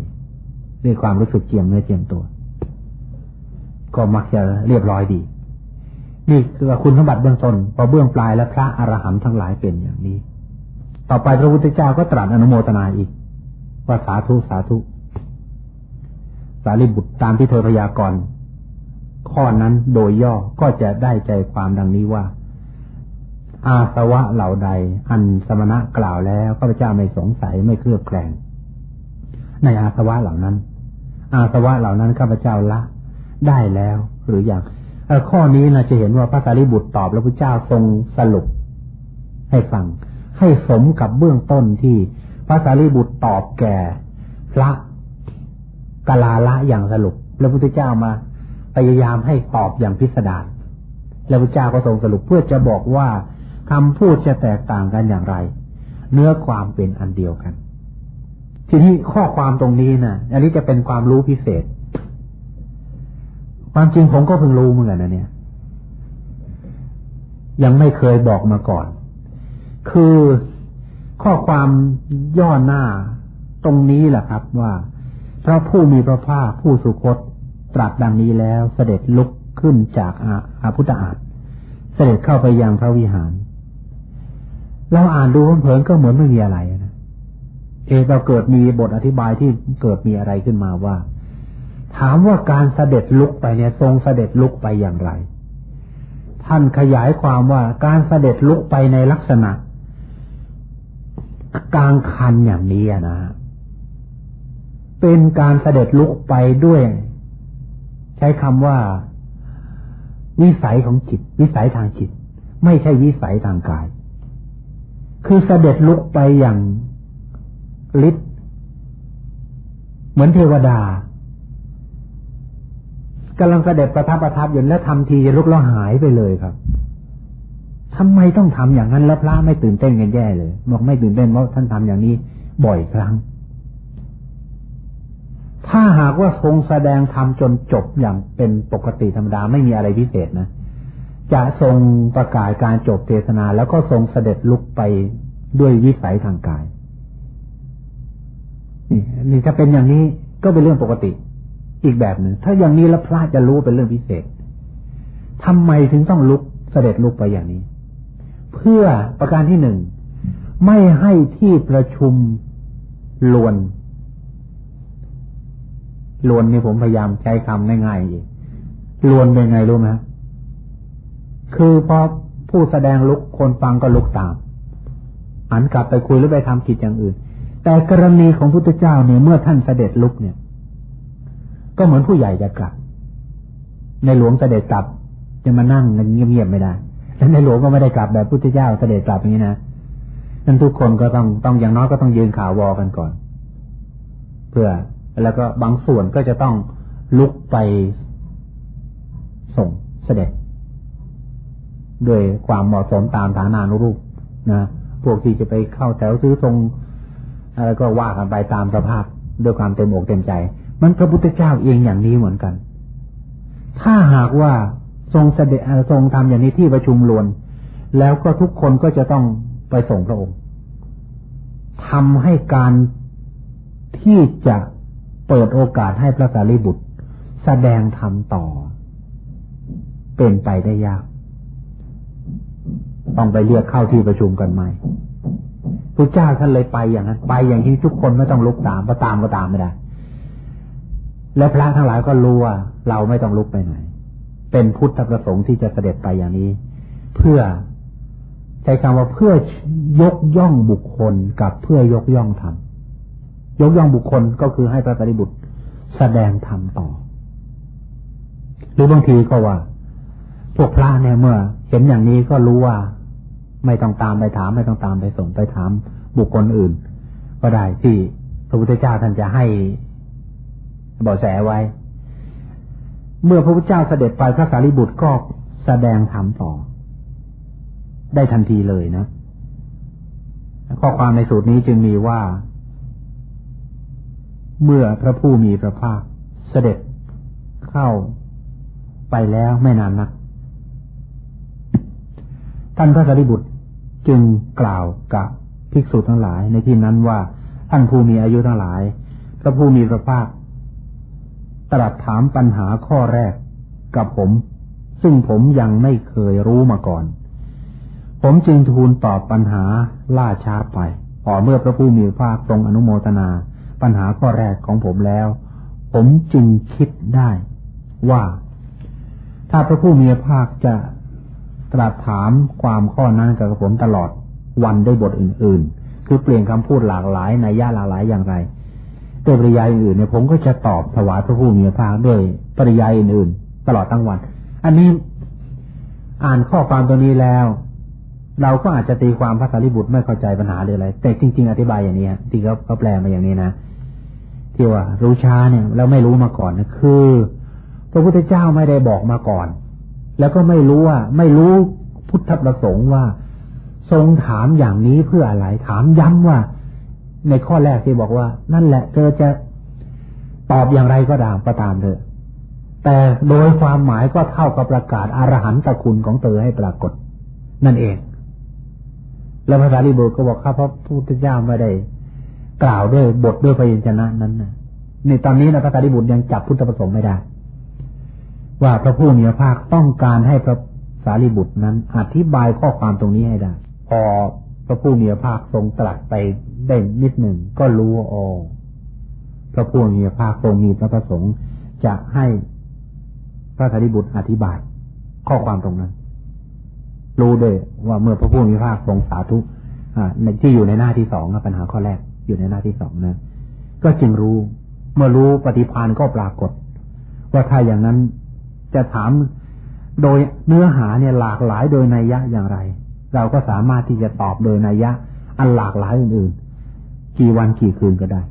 ด้วยความรู้สึกเจียมเนื้อเจียมตัว ก็มักจะเรียบร้อยดี นี่คือคุณสมบัติเบื้องต้นพอเบื้องปลายและพระอรหันต์ทั้งหลายเป็นอย่างนี้ ต่อไปพระพุทธเจ้าก็ตรัสอนุโมทนาอีก ว่าสาธุสาธุ สารีบุตรตามที่เธอพยากรณ์ข้อนั้นโดยย่อก็จะได้ใจความดังนี้ว่า อาสวะเหล่าใด อันสมณะกล่าวแล้วข้าพเจ้าไม่สงสัยไม่เครือบแคลงในอาสวะเหล่านั้น อาสวะเหล่านั้นข้าพเจ้าละ ได้แล้วหรืออย่างข้อนี้นะจะเห็นว่าพระสารีบุตรตอบแล้วพระเจ้าทรงสรุป ให้ฟัง ให้สมกับเบื้องต้นที่พระสารีบุตรตอบแก่ พระกลาละอย่างสรุป แล้วพุทธเจ้ามาพยายามให้ตอบอย่างพิสดารแล้วพระเจ้าก็ทรงสรุปเพื่อจะบอกว่าคำพูดจะแตกต่างกันอย่างไร เนื้อความเป็นอันเดียวกัน ทีนี้ข้อความตรงนี้นะอันนี้จะเป็นความรู้พิเศษ ความจริงผมก็เพิ่งรู้เหมือนกันนะเนี่ย ยังไม่เคยบอกมาก่อน คือข้อความย่อหน้าตรงนี้แหละครับว่าพระผู้มีพระภาคผู้สุคตตรัสดังนี้แล้วเสด็จลุกขึ้นจากอาพุทธอาฏเสด็จเข้าไปยังพระวิหาร เราอ่านดูเพลินก็เหมือนไม่มีอะไรนะเอเราเกิดมีบทอธิบายที่เกิดมีอะไรขึ้นมาว่า ถามว่าการเสด็จลุกไปเนี่ยทรงเสด็จลุกไปอย่างไร ท่านขยายความว่าการเสด็จลุกไปในลักษณะกลางคันอย่างนี้นะเป็นการเสด็จลุกไปด้วย ใช้คำว่า วิสัยของจิต วิสัยทางจิต ไม่ใช่วิสัยทางกาย คือเสด็จลุกไปอย่างฤทธิ์เหมือนเทวดา กำลังเสด็จประทับประทับอยู่แล้วทำทีจะลุกแล้วหายไปเลยครับทำไมต้องทำอย่างนั้นแล้วพระไม่ตื่นเต้นกันแย่เลยบอกไม่ตื่นเต้นเพราะท่านทำอย่างนี้บ่อยครั้ง ถ้าหากว่าทรงแสดงธรรมจนจบอย่างเป็นปกติธรรมดาไม่มีอะไรพิเศษนะจะทรงประกาศการจบเทศนาแล้วก็ทรงเสด็จลุกไปด้วยวิสัยทางกาย นี่นี่จะเป็นอย่างนี้ก็เป็นเรื่องปกติ อีกแบบหนึ่ง ถ้าอย่างนี้แล้วพระจะรู้เป็นเรื่องพิเศษทำไมถึงต้องลุกเสด็จลุกไปอย่างนี้ เพื่อประการที่หนึ่งไม่ให้ที่ประชุมลวนลวนนี่ผมพยายามใช้คำง่ายๆอีกลวนเป็นไงรู้ไหมคือพอผู้แสดงลุกคนฟังก็ลุกตามหันกลับไปคุยหรือไปทำกิจอย่างอื่น แต่กรณีของพุทธเจ้าเนี่ยเมื่อท่านเสด็จลุกเนี่ย ก็เหมือนผู้ใหญ่จะกลับ ในหลวงเสด็จกลับจะมานั่งเงียบๆไม่ได้และในหลวงก็ไม่ได้กลับแบบพุทธเจ้าเสด็จกลับอย่างนี้นะนั่นทุกคนก็ต้องต้องอย่างน้อยก็ต้องยืนข่าววอกันก่อน เพื่อแล้วก็บางส่วนก็จะต้องลุกไปส่งเสด็จด้วยความเหมาะสมตามฐานานุรูปนะพวกที่จะไปเข้าแถวซื้อทรงอะไรก็ว่ากันไปตามสภาพด้วยความเต็มอกเต็มใจ มันพระพุทธเจ้าเองอย่างนี้เหมือนกัน ถ้าหากว่าทรงเสด็จทรงทำอย่างนี้ที่ประชุมลวน แล้วก็ทุกคนก็จะต้องไปส่งพระองค์ทำให้การที่จะเปิดโอกาสให้พระสารีบุตร แสดงธรรมต่อ เป็นไปได้ยาก ต้องไปเรียกเข้าที่ประชุมกันใหม่พระเจ้าท่านเลยไปอย่างนั้น ไปอย่างที่ทุกคนไม่ต้องลุกตามพอตามก็ตามไม่ได้ และพระทั้งหลายก็รู้ว่าเราไม่ต้องลุกไปไหน เป็นพุทธประสงค์ที่จะเสด็จไปอย่างนี้ เพื่อใช้คำว่าเพื่อยกย่องบุคคลกับเพื่อยกย่องธรรมยกย่องบุคคลก็คือให้พระสารีบุตรแสดงธรรมต่อ หรือบางทีก็ว่า พวกพระเนี่ยเมื่อ เห็นอย่างนี้ก็รู้ว่า ไม่ต้องตามไปถาม ไม่ต้องตามไปส่งไปถามบุคคลอื่น ก็ได้ที่พระพุทธเจ้าท่านจะให้ บอกแสไว้ เมื่อพระพุทธเจ้าเสด็จไปพระสารีบุตรก็แสดงธรรมต่อ ได้ทันทีเลยนะ ข้อความในสูตรนี้จึงมีว่า เมื่อพระผู้มีพระภาคเสด็จเข้าไปแล้วไม่นานนัก ท่านพระสารีบุตรจึงกล่าวกับภิกษุทั้งหลายในที่นั้นว่าท่านผู้มีอายุทั้งหลาย พระผู้มีพระภาค ตรัสถามปัญหาข้อแรก กับผม ซึ่งผมยังไม่เคยรู้มาก่อน ผมจึงทูลตอบปัญหาล่าช้าไปพอเมื่อพระผู้มีพระภาคทรงอนุโมทนา ปัญหาข้อแรกของผมแล้ว ผมจึงคิดได้ ว่า ถ้าพระผู้มีพระภาคจะตรัสถามความข้อนั้นกับผมตลอดวันด้วยบทอื่น ๆ คือเปลี่ยนคำพูดหลากหลายในย่าหลากหลายอย่างไร ด้วยปริยายอื่นเนี่ยผมก็จะตอบถวายพระผู้มีพระภาคด้วยปริยายอื่นๆตลอดทั้งวัน อันนี้อ่านข้อความตัวนี้แล้ว เราก็อาจจะตีความพระสารีบุตรไม่เข้าใจปัญหาหรืออะไร แต่จริง ๆ อธิบายอย่างนี้ที่เขาเขาแปลมาอย่างนี้นะที่ว่ารู้ช้าเนี่ยแล้วไม่รู้มาก่อนนะคือ พระพุทธเจ้าไม่ได้บอกมาก่อน แล้วก็ไม่รู้ว่าไม่รู้พุทธประสงค์ว่า ทรงถามอย่างนี้เพื่ออะไรถามย้ำว่า ในข้อแรกที่บอกว่า นั่นแหละเธอจะตอบอย่างไรก็ตามก็ตามเถอแต่โดยความหมายก็เท่ากับประกาศอรหันตคุณของเธอให้ปรากฏ นั่นเอง แล้วพระสารีบุตรก็บอกข้าพระพุทธเจ้าไม่ได้ กล่าวด้วยบทด้วยพยัญชนะนั้นนะในตอนนี้นะพระสารีบุตรยังจับพุทธประสงค์ไม่ได้ ว่าพระผู้มีพระภาคต้องการให้พระสารีบุตรนั้น อธิบายข้อความตรงนี้ให้ได้ พอ พระผู้มีพระภาคทรงตรัสไปได้นิดหนึ่งก็รู้อ๋อพระผู้มีพระภาคทรงมีพระประสงค์จะให้พระสารีบุตรอธิบาย ข้อความตรงนั้น รู้ด้วยว่าเมื่อพระผู้มีพระภาคทรงสาธุในที่อยู่ในหน้าที่สองปัญหาข้อแรกอยู่ในหน้าที่สองนะ ก็จึงรู้ เมื่อรู้ปฏิพานก็ปรากฏ ว่าถ้าอย่างนั้นจะถามโดยเนื้อหาเนี่ยหลากหลายโดยนัยยะอย่างไร เราก็สามารถที่จะตอบโดยนัยยะ อันหลากหลายอื่นๆ กี่วันกี่คืนก็ได้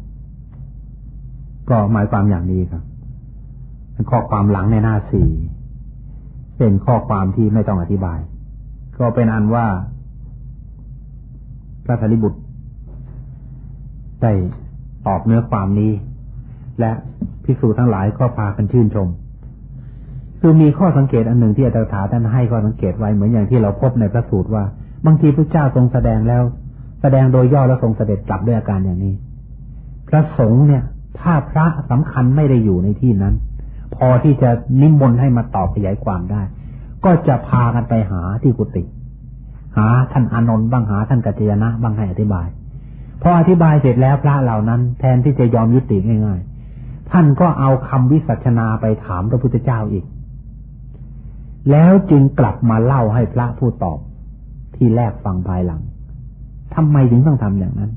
ก็หมายความอย่างนี้ครับเป็นข้อความหลังในหน้าสี่เป็นข้อความที่ไม่ต้องอธิบาย ก็เป็นอันว่า พระธริบุตรได้ตอบเนื้อความนี้ และภิกษุทั้งหลายก็พากันชื่นชม คือมีข้อสังเกตอันหนึ่งที่อาจารย์ถาท่านให้ข้อสังเกตไว้เหมือนอย่างที่เราพบในพระสูตรว่า บางทีพระเจ้าทรงแสดงแล้ว แสดงโดยย่อแล้วทรงเสด็จกลับด้วยอาการอย่างนี้ พระสงฆ์เนี่ย ถ้าพระสำคัญไม่ได้อยู่ในที่นั้น พอที่จะนิมนต์ให้มาตอบขยายความได้ ก็จะพากันไปหาที่กุฏิหาท่านอานนท์บ้างหาท่านกัจจยนะบ้างให้อธิบายพออธิบายเสร็จแล้วพระเหล่านั้น แทนที่จะยอมยุติง่าย ๆ ท่านก็เอาคำวิสัชนาไปถามพระพุทธเจ้าอีก แล้วจึงกลับมาเล่าให้พระผู้ตอบ ที่แรกฟังภายหลังทำไมถึงต้องทำอย่างนั้น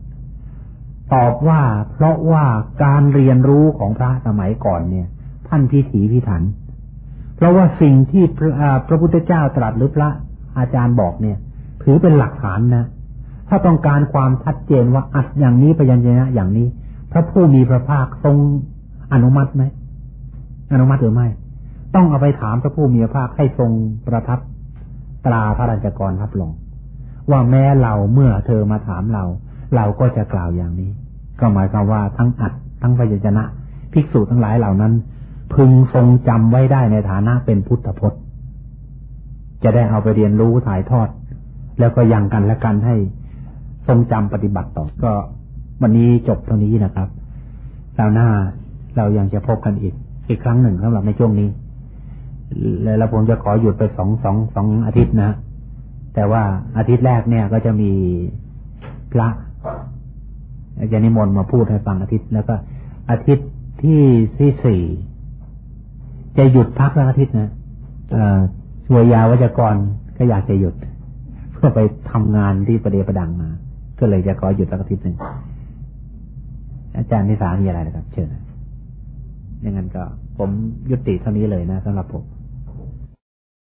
ตอบว่าเพราะว่าการเรียนรู้ของพระสมัยก่อนเนี่ย ท่านพิถีพิถัน เพราะว่าสิ่งที่พระพระพุทธเจ้าตรัสหรือพระอาจารย์บอกเนี่ย ถือเป็นหลักฐานนะ ถ้าต้องการความชัดเจนว่าอัดอย่างนี้ปยัญชนะอย่างนี้ พระผู้มีพระภาคทรงอนุมัติไหมอนุมัติหรือไม่ ต้องเอาไปถามพระผู้มีพระภาคให้ทรงประทับตราพระราชกรรับรองว่าแม้เราเมื่อเธอมาถามเรา เราก็จะกล่าวอย่างนี้ ก็หมายความว่าทั้งอัดทั้งพยัญชนะ ภิกษุทั้งหลายเหล่านั้น พึงทรงจำไว้ได้ในฐานะเป็นพุทธพจน์ จะได้เอาไปเรียนรู้ถ่ายทอด แล้วก็ยังกันและกันให้ทรงจำปฏิบัติต่อก็วันนี้จบเท่านี้นะครับคราวหน้าเรายังจะพบกันอีก อีกครั้งหนึ่งสำหรับในช่วงนี้ แล้วผมจะขอหยุดไปสองสองสองอาทิตย์นะ แต่ว่าอาทิตย์แรกเนี่ยก็จะมีพระจะนิมนต์มาพูดให้ฟังอาทิตย์ แล้วก็ อาทิตย์ที่ที่สี่จะหยุดพักแล้วอาทิตย์นะช่วยยาวัจกรก็อยากจะหยุด เพื่อไปทำงานที่ประเดประดังมาก็เลยจะขอหยุดสักอาทิตย์หนึ่งอาจารย์ที่สามีอะไรนะครับ เชิญอย่างนั้นก็ผมยุติเท่านี้เลยนะสำหรับผม